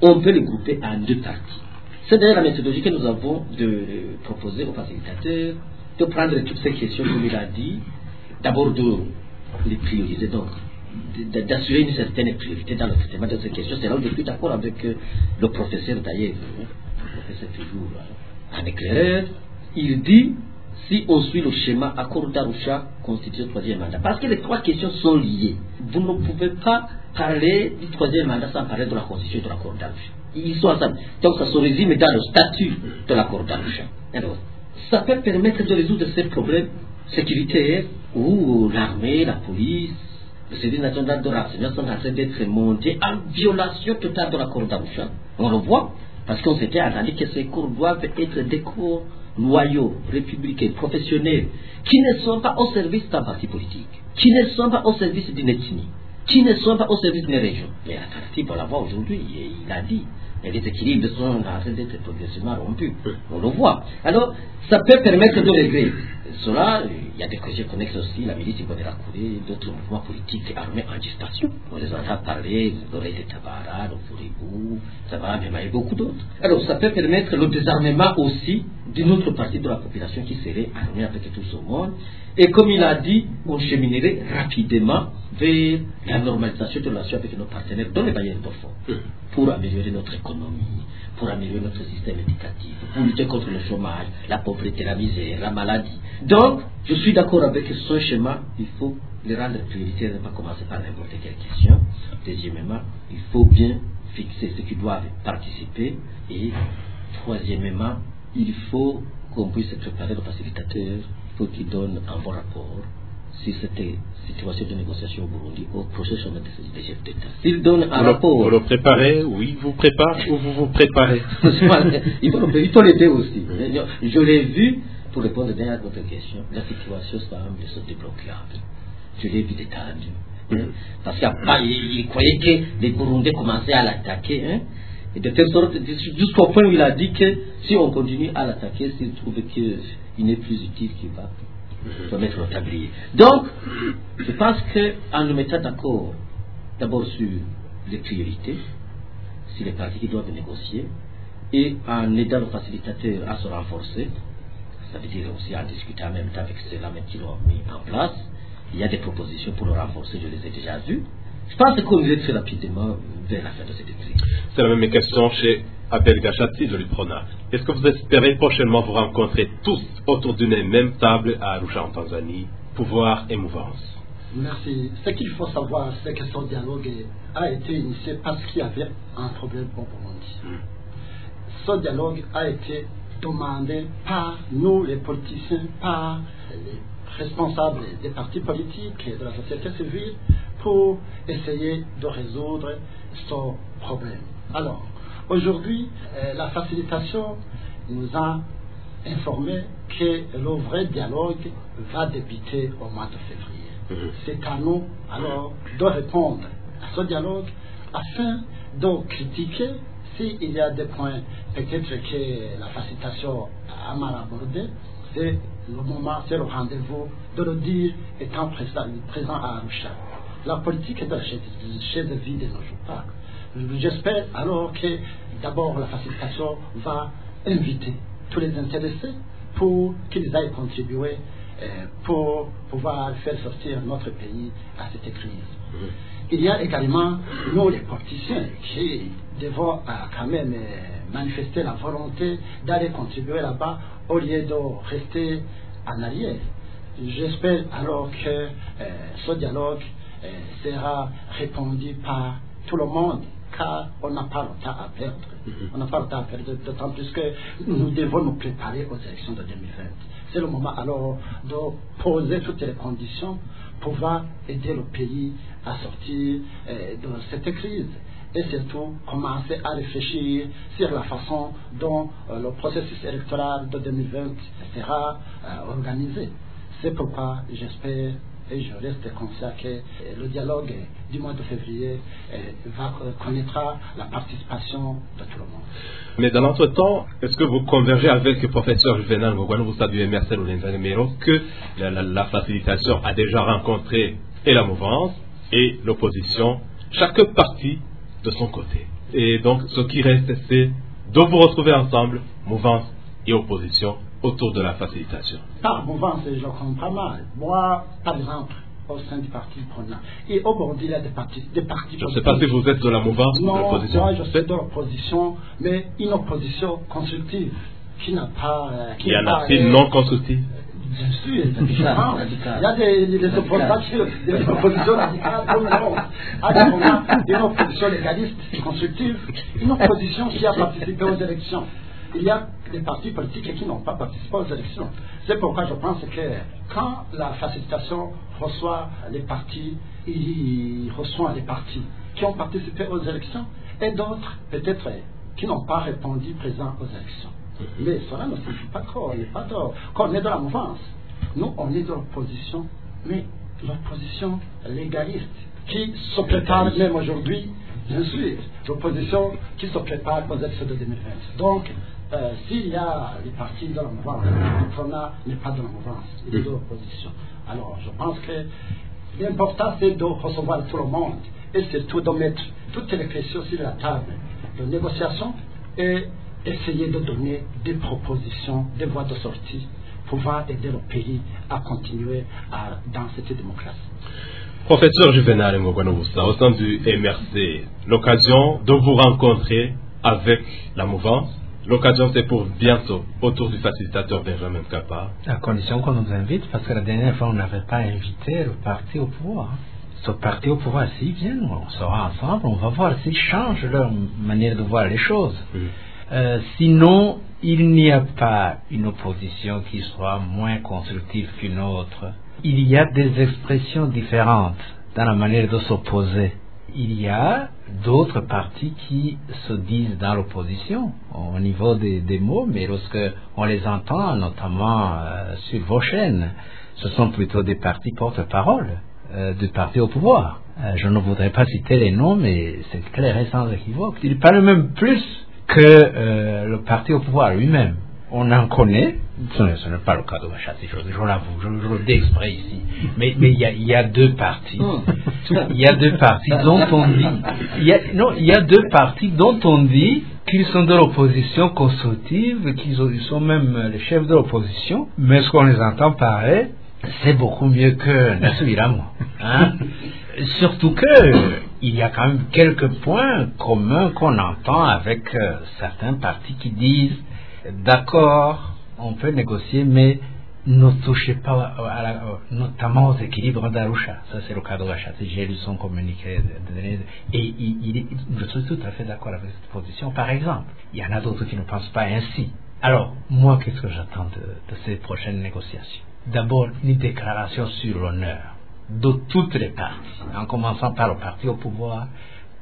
on peut les grouper en deux parties C'est d'ailleurs la méthodologie que nous avons de, proposer aux facilitateurs de prendre toutes ces questions, comme il a dit, d'abord de les prioriser. Donc, d'assurer une certaine priorité dans le traitement de ces questions. C'est là où je suis d'accord avec euh, le professeur d'ailleurs, hein, le professeur toujours en éclaireur. Il dit si on suit le schéma accord d'Arusha constitue le troisième mandat. Parce que les trois questions sont liées. Vous ne pouvez pas parler du troisième mandat sans parler de la constitution de l'accord d'Arusha. Ils sont ensemble. Donc ça se résume dans le statut de l'accord d'Arusha. Alors, ça peut permettre de résoudre ces problèmes sécuritaires où l'armée, la police, le service national de renseignement sont en train d'être montés en violation totale de l'accord d'Arusha. On le voit, parce qu'on s'était entendu que ces cours doivent être des cours loyaux, républicains, professionnels, qui ne sont pas au service d'un parti politique, qui ne sont pas au service d'une ethnie, qui ne sont pas au service d'une région. Mais la on la voit aujourd'hui, il a dit, les équilibres sont en train d'être progressivement rompus. On le voit. Alors, ça peut permettre de régler cela. Il y a des projets connexes aussi, la milice Courée, d'autres mouvements politiques armés en gestation. On les entend parler, l'oreille de Tabara, le Fouribou, ça va, même il y a beaucoup d'autres. Alors, ça peut permettre le désarmement aussi d'une autre partie de la population qui serait armée avec tout ce monde. Et comme il a dit, on cheminerait rapidement vers la normalisation de relation avec nos partenaires dans les bailleurs de fonds pour améliorer notre économie, pour améliorer notre système éducatif, pour lutter contre le chômage, la pauvreté, la misère, la maladie. Donc, je suis d'accord avec ce schéma, il faut les rendre prioritaires, ne pas commencer par n'importe quelle question. Deuxièmement, il faut bien fixer ceux qui doivent participer. Et troisièmement, il faut qu'on puisse préparer le facilitateur, il faut qu'il donne un bon rapport si c'était situation de négociation au Burundi au prochain sommet des chefs d'État. S'il donne un rapport. Vous le préparez, oui, vous préparez ou vous vous préparez il, faut, l'aider aussi. Je l'ai vu, pour répondre bien à votre question, la situation semble se débloquer. Je l'ai vu détendu. Hein. Parce qu'il il, croyait que les Burundais commençaient à l'attaquer. Hein. Et de telle sorte, jusqu'au point où il a dit que si on continue à l'attaquer, s'il trouve qu'il n'est plus utile, qu'il va tablier. Donc, je pense qu'en nous mettant d'accord, d'abord sur les priorités, sur les parties qui doivent négocier, et en aidant le facilitateur à se renforcer, ça veut dire aussi en discutant en même temps avec ceux-là qui l'ont mis en place, il y a des propositions pour le renforcer, je les ai déjà vues. Je pense qu'on irait très rapidement vers la fin de cette crise. C'est la même question chez Abel Gachati de l'UPRONA. Est-ce que vous espérez prochainement vous rencontrer tous autour d'une même table à Arusha en Tanzanie, pouvoir et mouvance? Merci. Ce qu'il faut savoir, c'est que ce dialogue a été initié parce qu'il y avait un problème pour Burundi. Ce dialogue a été demandé par nous, les politiciens, par les responsables des partis politiques et de la société civile pour essayer de résoudre ce problème. Alors, aujourd'hui, euh, la facilitation nous a informé que le vrai dialogue va débuter au mois de février. C'est à nous alors de répondre à ce dialogue afin de critiquer s'il y a des points peut-être que la facilitation a mal abordé, c'est le moment, c'est le rendez-vous de le dire étant présent, présent à Arusha. La politique est la chaise de vie de nos jours. pas. J'espère alors que d'abord la facilitation va inviter tous les intéressés pour qu'ils aillent contribuer euh, pour pouvoir faire sortir notre pays à cette crise. Il y a également nous les politiciens qui devons euh, quand même euh, manifester la volonté d'aller contribuer là-bas au lieu de rester en arrière. J'espère alors que euh, ce dialogue sera répondu par tout le monde, car on n'a pas le temps à perdre. On n'a pas le temps à perdre, d'autant plus que nous devons nous préparer aux élections de 2020. C'est le moment alors de poser toutes les conditions pour pouvoir aider le pays à sortir euh, de cette crise et surtout commencer à réfléchir sur la façon dont euh, le processus électoral de 2020 sera euh, organisé. C'est pourquoi j'espère et je reste conscient que euh, le dialogue du mois de février euh, connaîtra la participation de tout le monde. Mais dans l'entretemps, est-ce que vous convergez avec le professeur Juvenal Ngogwano, vous savez, Mero, que la, la- la facilitation a déjà rencontré et la mouvance et l'opposition, chaque parti de son côté. Et donc, ce qui reste, c'est de vous retrouver ensemble, mouvance et opposition, autour de la facilitation. Par mouvance, je comprends mal. Moi, par exemple, au sein du parti prenant, et au Burundi, il y a des partis, des partis Je ne sais pas si vous êtes de la mouvance ou de Non, l'opposition. moi je suis de l'opposition, mais une opposition constructive qui n'a pas. euh, qui Il y en a-t-il euh, non constructifs Bien sûr, Radical, effectivement. radical. Il y a des, des, des oppositions, des oppositions radicales comme non. À des moments, une opposition légaliste, constructive, une opposition qui a participé aux élections. Il y a des partis politiques qui n'ont pas participé aux élections. C'est pourquoi je pense que quand la facilitation reçoit les partis, il reçoit les partis qui ont participé aux élections et d'autres, peut-être, qui n'ont pas répondu présents aux élections. Mais cela ne signifie pas qu'on n'est pas de- qu'on est dans la mouvance. Nous, on est dans l'opposition, mais l'opposition légaliste qui se prépare même aujourd'hui, bien sûr, l'opposition qui se prépare aux élections de 2020. Donc, euh, s'il y a des partis dans la mouvance, le Frona n'est pas dans la mouvance, il est dans l'opposition. Alors, je pense que l'important, c'est de recevoir tout le monde et surtout de mettre toutes les questions sur la table de négociation et essayer de donner des propositions, des voies de sortie pour pouvoir aider le pays à continuer à- dans cette démocratie. Professeur Juvenal Ngogwanoussa, au sein du MRC, l'occasion de vous rencontrer avec la mouvance, l'occasion c'est pour bientôt, autour du facilitateur Benjamin Kappa. À condition qu'on nous invite, parce que la dernière fois, on n'avait pas invité le parti au pouvoir. Ce parti au pouvoir, s'ils viennent, on sera ensemble, on va voir s'ils changent leur manière de voir les choses. Euh, sinon, il n'y a pas une opposition qui soit moins constructive qu'une autre. Il y a des expressions différentes dans la manière de s'opposer. Il y a d'autres partis qui se disent dans l'opposition au niveau des, mots, mais lorsque on les entend, notamment euh, sur vos chaînes, ce sont plutôt des partis porte-parole euh, du parti au pouvoir. Euh, je ne voudrais pas citer les noms, mais c'est clair et sans équivoque. Il parle même plus que euh, le parti au pouvoir lui-même. On en connaît, ce n'est pas le cas de Bachati, je, je l'avoue, je, je le dis exprès ici. Mais mais il y a, il y a deux partis. Il y a deux partis dont on dit. il y a- non, il y a deux partis dont on dit qu'ils sont de l'opposition constructive, qu'ils ont- ils sont même les chefs de l'opposition, mais ce qu'on les entend parler, c'est beaucoup mieux que Nasubiramo. Hein? Surtout que il y a quand même quelques points communs qu'on entend avec euh, certains partis qui disent d'accord, on peut négocier, mais ne touchez pas notamment aux équilibres d'Arusha. Ça, c'est le cas de Gachati. J'ai lu son communiqué. et il, il je suis tout à fait d'accord avec cette position. Par exemple, il y en a d'autres qui ne pensent pas ainsi. Alors, moi, qu'est-ce que j'attends de, de ces prochaines négociations? D'abord, une déclaration sur l'honneur de toutes les parties, en commençant par le parti au pouvoir,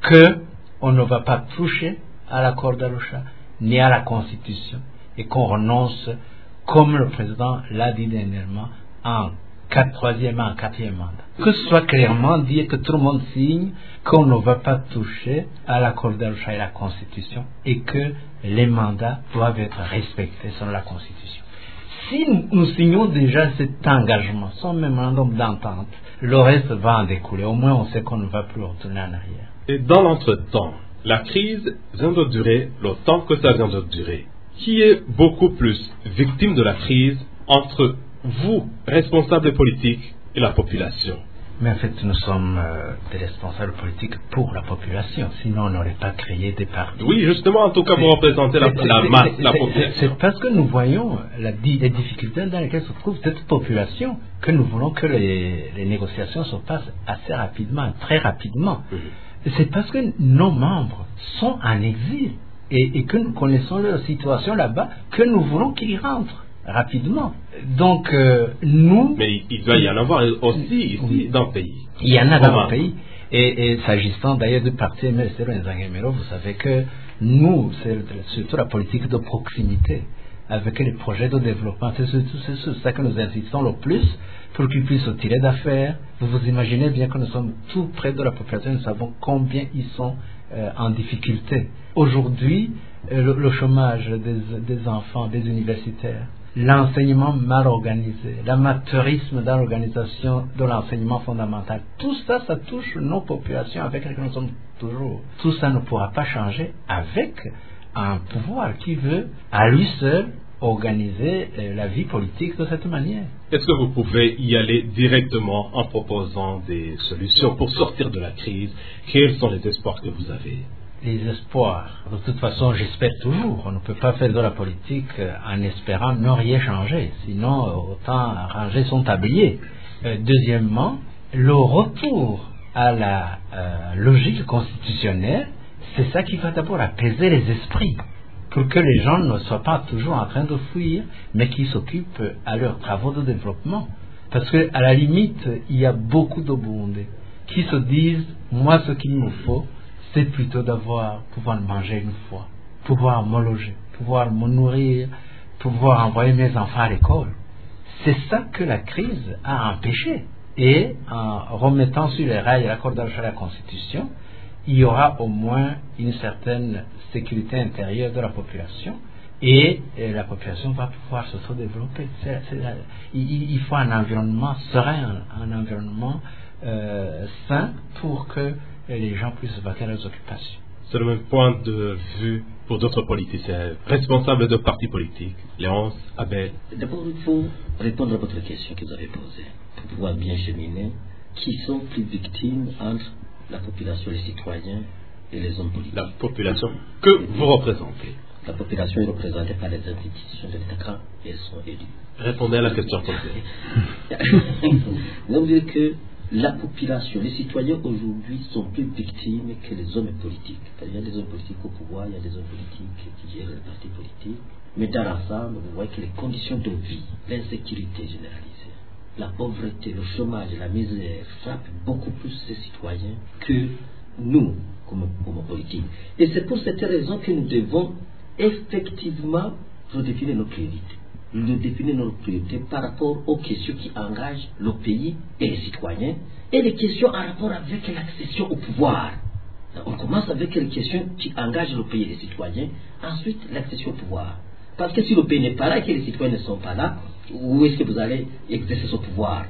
que on ne va pas toucher à l'accord d'Arusha ni à la Constitution et qu'on renonce, comme le président l'a dit dernièrement, en quatre, troisième en quatrième mandat. Que ce soit clairement dit que tout le monde signe qu'on ne va pas toucher à l'accord d'Arusha et la Constitution et que les mandats doivent être respectés selon la Constitution. Si nous signons déjà cet engagement, son mémorandum d'entente, le reste va en découler. Au moins, on sait qu'on ne va plus retourner en arrière. Et dans l'entretemps, la crise vient de durer le temps que ça vient de durer. Qui est beaucoup plus victime de la crise entre vous, responsables politiques, et la population? Mais en fait, nous sommes euh, des responsables politiques pour la population. Sinon, on n'aurait pas créé des partis. Oui, justement, en tout cas, vous représentez la, masse, la population. C'est parce que nous voyons la les difficultés dans lesquelles se trouve cette population que nous voulons que les, les négociations se passent assez rapidement, très rapidement. C'est parce que nos membres sont en exil et, et que nous connaissons leur situation là-bas que nous voulons qu'ils rentrent rapidement. Donc, euh, nous... Mais il- doit y en avoir aussi ici Oui. dans le pays. Il y en a dans le pays. Et, et s'agissant d'ailleurs du parti Nzangemero, vous savez que nous, c'est surtout la politique de proximité avec les projets de développement. C'est sur ça que nous insistons le plus pour qu'ils puissent se tirer d'affaires. Vous vous imaginez bien que nous sommes tout près de la population, nous savons combien ils sont euh, en difficulté. Aujourd'hui, euh, le, chômage des enfants, des universitaires, l'enseignement mal organisé, l'amateurisme dans l'organisation de l'enseignement fondamental, tout ça, ça touche nos populations avec lesquelles nous sommes toujours. Tout ça ne pourra pas changer avec un pouvoir qui veut, à lui seul, organiser euh, la vie politique de cette manière. Est-ce que vous pouvez y aller directement en proposant des solutions pour sortir de la crise? Quels sont les espoirs que vous avez? Les espoirs. De toute façon, j'espère toujours. On ne peut pas faire de la politique euh, en espérant ne rien changer. Sinon, euh, autant arranger son tablier. Deuxièmement, le retour à la euh, logique constitutionnelle, c'est ça qui va d'abord apaiser les esprits. Pour que les gens ne soient pas toujours en train de fuir, mais qu'ils s'occupent à leurs travaux de développement. Parce que, à la limite, il y a beaucoup Burundais qui se disent, moi, ce qu'il me faut, c'est plutôt d'avoir, pouvoir manger une fois, pouvoir me loger, pouvoir me nourrir, pouvoir envoyer mes enfants à l'école. C'est ça que la crise a empêché. Et en remettant sur les rails l'accord d'achat de la Constitution, il y aura au moins une certaine sécurité intérieure de la population et, et la population va pouvoir se développer. C'est- c'est la- il, il faut un environnement serein, un, un environnement euh, sain pour que les gens puissent vaquer à leurs occupations. C'est le même point de vue pour d'autres politiciens, responsables de partis politiques. Léonce, Abel. D'abord, il faut répondre à votre question que vous avez posée pour pouvoir bien cheminer. Qui sont plus victimes entre la population, les citoyens et les hommes politiques La population que vous représentez. La population est représentée par les institutions de l'État quand elles sont élues. Répondez à la question posée. Vous dire que la population, les citoyens aujourd'hui sont plus victimes que les hommes politiques. Il y a des hommes politiques au pouvoir, il y a des hommes politiques qui gèrent les partis politiques. Mais dans l'ensemble, vous voyez que les conditions de vie, l'insécurité généralisée, la pauvreté, le chômage, la misère frappent beaucoup plus ces citoyens que nous, comme, politiques. Et c'est pour cette raison que nous devons effectivement redéfinir nos priorités. de définir nos priorités par rapport aux questions qui engagent le pays et les citoyens et les questions en rapport avec l'accession au pouvoir. On commence avec les questions qui engagent le pays et les citoyens, ensuite l'accession au pouvoir. Parce que si le pays n'est pas là et que les citoyens ne sont pas là, où est-ce que vous allez exercer ce pouvoir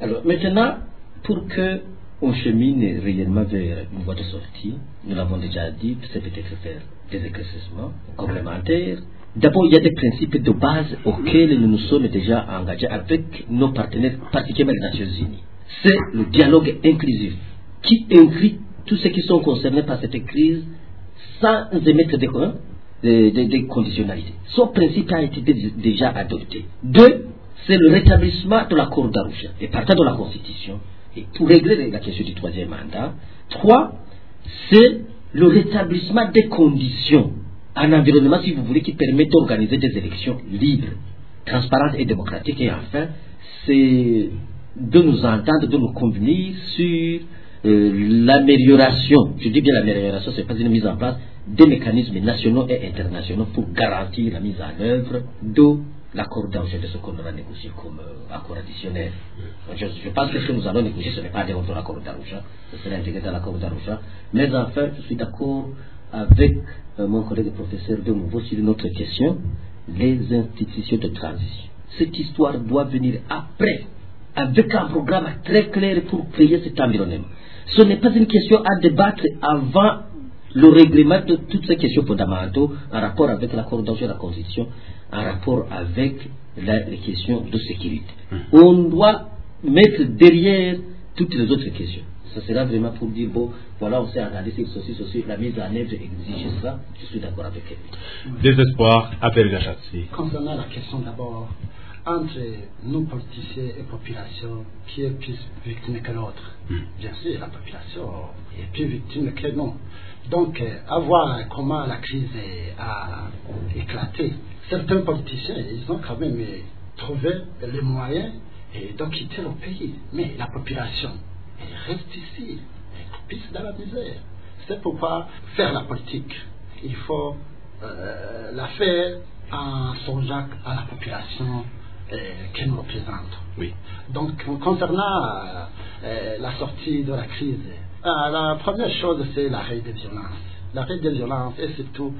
Alors maintenant, pour que on chemine réellement vers une voie de sortie, nous l'avons déjà dit, c'est peut-être faire des éclaircissements complémentaires. D'abord, il y a des principes de base auxquels nous nous sommes déjà engagés avec nos partenaires, particulièrement les Nations Unies. C'est le dialogue inclusif qui inclut tous ceux qui sont concernés par cette crise sans émettre des, des, des, conditionnalités. Son principe a été déjà adopté. Deux, c'est le rétablissement de l'accord d'Arusha et partant de la Constitution et pour régler la question du troisième mandat. Trois, c'est le rétablissement des conditions, un environnement, si vous voulez, qui permet d'organiser des élections libres, transparentes et démocratiques. Et enfin, c'est de nous entendre, de nous convenir sur euh, l'amélioration, je dis bien l'amélioration, ce n'est pas une mise en place des mécanismes nationaux et internationaux pour garantir la mise en œuvre de l'accord d'Angers de ce qu'on aura négocié comme euh, accord additionnel. Je, je, pense que ce que nous allons négocier, ce n'est pas un autre accord d'Arusha, ce serait intégré dans l'accord d'Arusha. Mais enfin, je suis d'accord avec euh, mon collègue professeur de nouveau sur une autre question, les institutions de transition. Cette histoire doit venir après, avec un programme très clair pour créer cet environnement. Ce n'est pas une question à débattre avant le règlement de toutes ces questions fondamentales en rapport avec l'accord d'Angers la Constitution, en rapport avec la, les questions de sécurité. On doit mettre derrière toutes les autres questions. Ce sera vraiment pour dire, bon, voilà, on s'est analysé ceci, ceci, la mise en œuvre exige ça, je suis d'accord avec elle. Désespoir à Belgachatsi. Concernant la question d'abord, entre nous politiciens et population, qui est plus victime que l'autre? Bien sûr, la population est plus victime que nous. Donc, euh, à voir comment la crise a éclaté, certains politiciens, ils ont quand même trouvé les moyens de quitter le pays. Mais la population, elle reste ici, elle pisse dans la misère. C'est pourquoi faire la politique, il faut euh, la faire en songeant à la population euh, qu'elle nous représente. Oui. Donc, concernant euh, la sortie de la crise, la première chose, c'est l'arrêt des violences. L'arrêt des violences, et surtout,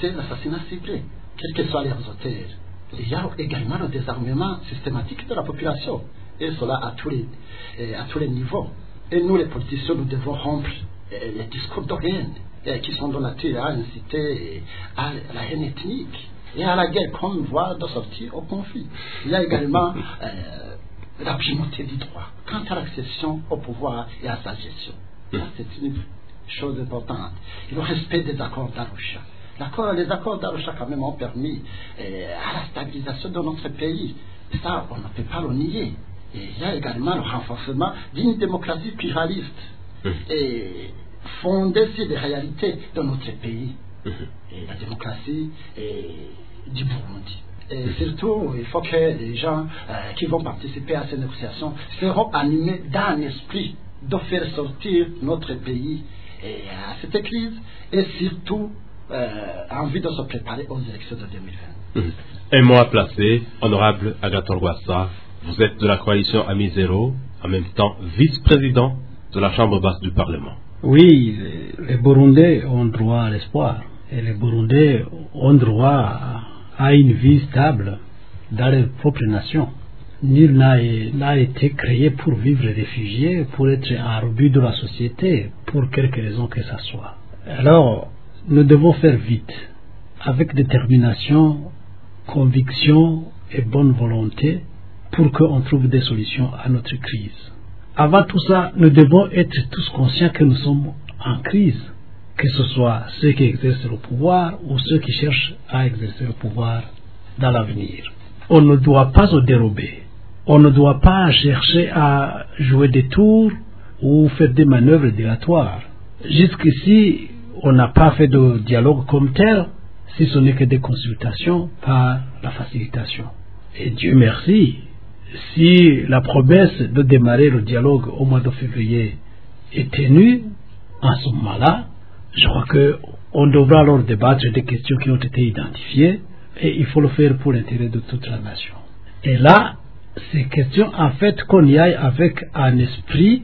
c'est l'assassinat ciblé, quels que soient les auteurs. Il y a également le désarmement systématique de la population, et cela à tous les, à tous les niveaux. Et nous, les politiciens, nous devons rompre les discours de haine qui sont de nature à inciter à la haine ethnique et à la guerre comme voie de sortir au conflit. Il y a également euh, la primauté du droit quant à l'accession au pouvoir et à sa gestion. C'est une chose importante. Le respect des accords d'Arusha. Les accords d'Arusha, quand même, ont permis euh, à la stabilisation de notre pays. Ça, on ne peut pas le nier. Et il y a également le renforcement d'une démocratie pluraliste et fondée sur les réalités de notre pays. Et la démocratie et du Burundi. Et surtout, il faut que les gens euh, qui vont participer à ces négociations seront animés d'un esprit de faire sortir notre pays et à cette crise et surtout euh, envie de se préparer aux élections de 2020. Un mot à placer, honorable Agathon Gwassa, vous êtes de la coalition Ami Zéro, en même temps vice-président de la Chambre basse du Parlement. Oui, les Burundais ont droit à l'espoir et les Burundais ont droit à une vie stable dans leur propre nation. Nul n'a été créé pour vivre réfugié, pour être un rebut de la société, pour quelque raison que ce soit. Alors, nous devons faire vite, avec détermination, conviction et bonne volonté, pour qu'on trouve des solutions à notre crise. Avant tout ça, nous devons être tous conscients que nous sommes en crise, que ce soit ceux qui exercent le pouvoir ou ceux qui cherchent à exercer le pouvoir dans l'avenir. On ne doit pas se dérober on ne doit pas chercher à jouer des tours ou faire des manœuvres dilatoires. Jusqu'ici, on n'a pas fait de dialogue comme tel, si ce n'est que des consultations par la facilitation. Et Dieu merci, si la promesse de démarrer le dialogue au mois de février est tenue, en ce moment-là, je crois qu'on devra alors débattre des questions qui ont été identifiées Et il faut le faire pour l'intérêt de toute la nation. Et là, c'est question en fait qu'on y aille avec un esprit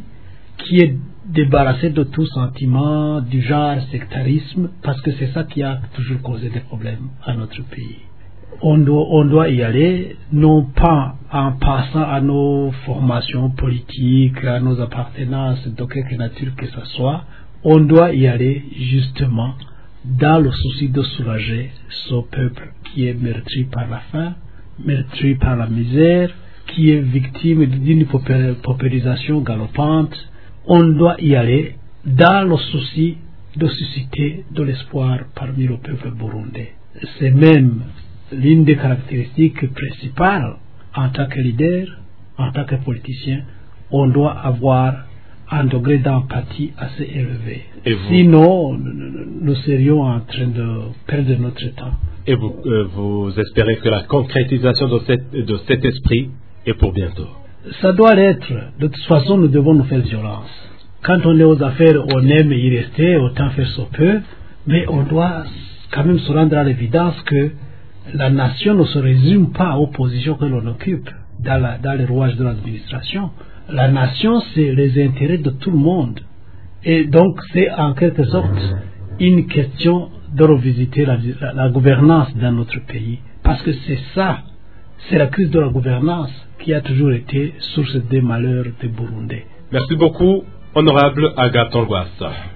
qui est débarrassé de tout sentiment du genre sectarisme, parce que c'est ça qui a toujours causé des problèmes à notre pays. On doit, on doit y aller non pas en passant à nos formations politiques, à nos appartenances de quelque nature que ce soit, on doit y aller justement dans le souci de soulager ce peuple qui est meurtri par la faim, meurtri par la misère, qui est victime d'une paupérisation galopante, on doit y aller dans le souci de susciter de l'espoir parmi le peuple burundais. C'est même l'une des caractéristiques principales en tant que leader, en tant que politicien, on doit avoir un degré d'empathie assez élevé. Sinon, nous serions en train de perdre notre temps. Et vous, euh, vous espérez que la concrétisation de, cette, de cet esprit est pour bientôt Ça doit être. De toute façon, nous devons nous faire violence. Quand on est aux affaires, on aime y rester, autant faire ce peu, mais on doit quand même se rendre à l'évidence que la nation ne se résume pas aux positions que l'on occupe dans, les rouages de l'administration. La nation, c'est les intérêts de tout le monde. Et donc, c'est en quelque sorte une question de revisiter la, la gouvernance dans notre pays. Parce que c'est ça, c'est la crise de la gouvernance qui a toujours été source des malheurs des Burundais. Merci beaucoup. Honorable Agathon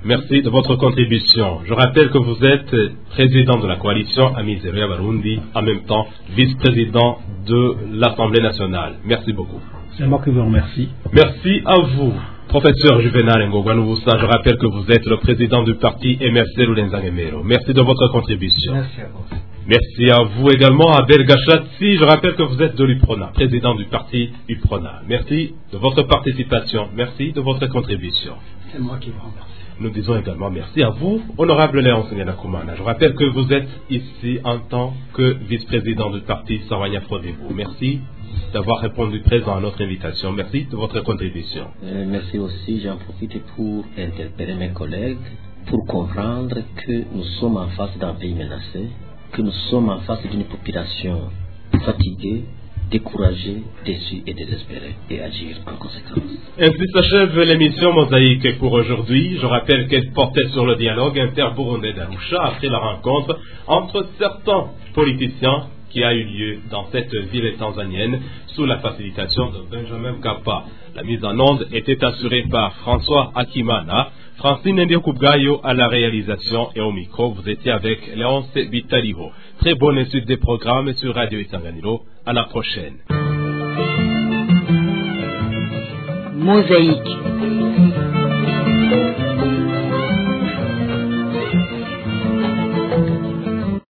merci de votre contribution. Je rappelle que vous êtes président de la coalition Amiseria Barundi, en même temps vice-président de l'Assemblée nationale. Merci beaucoup. C'est moi qui vous remercie. Merci à vous. Professeur Juvenal Ngogwanoussa, je rappelle que vous êtes le président du parti MRC Loulenzangemero. Merci de votre contribution. Merci à vous. Merci à vous également, Abel Gachatsi. Je rappelle que vous êtes de l'UPRONA, président du parti UPRONA. Merci de votre participation. Merci de votre contribution. C'est moi qui vous remercie. Nous disons également merci à vous, honorable Léon Sengenakumana. Je rappelle que vous êtes ici en tant que vice-président du parti Sawanya Frodebo. Merci d'avoir répondu présent à notre invitation. Merci de votre contribution. Euh, merci aussi, j'en profite pour interpeller mes collègues pour comprendre que nous sommes en face d'un pays menacé, que nous sommes en face d'une population fatiguée, découragée, déçue et désespérée, et agir en conséquence. Ainsi s'achève l'émission Mosaïque pour aujourd'hui. Je rappelle qu'elle portait sur le dialogue inter-burundais d'Arusha après la rencontre entre certains politiciens qui a eu lieu dans cette ville tanzanienne sous la facilitation de Benjamin Kappa. La mise en onde était assurée par François Akimana, Francine Ndiokubgayo à la réalisation et au micro, vous étiez avec Léonce Vitaliho. Très bonne étude des programmes sur Radio Isanganiro. À la prochaine. Mosaïque.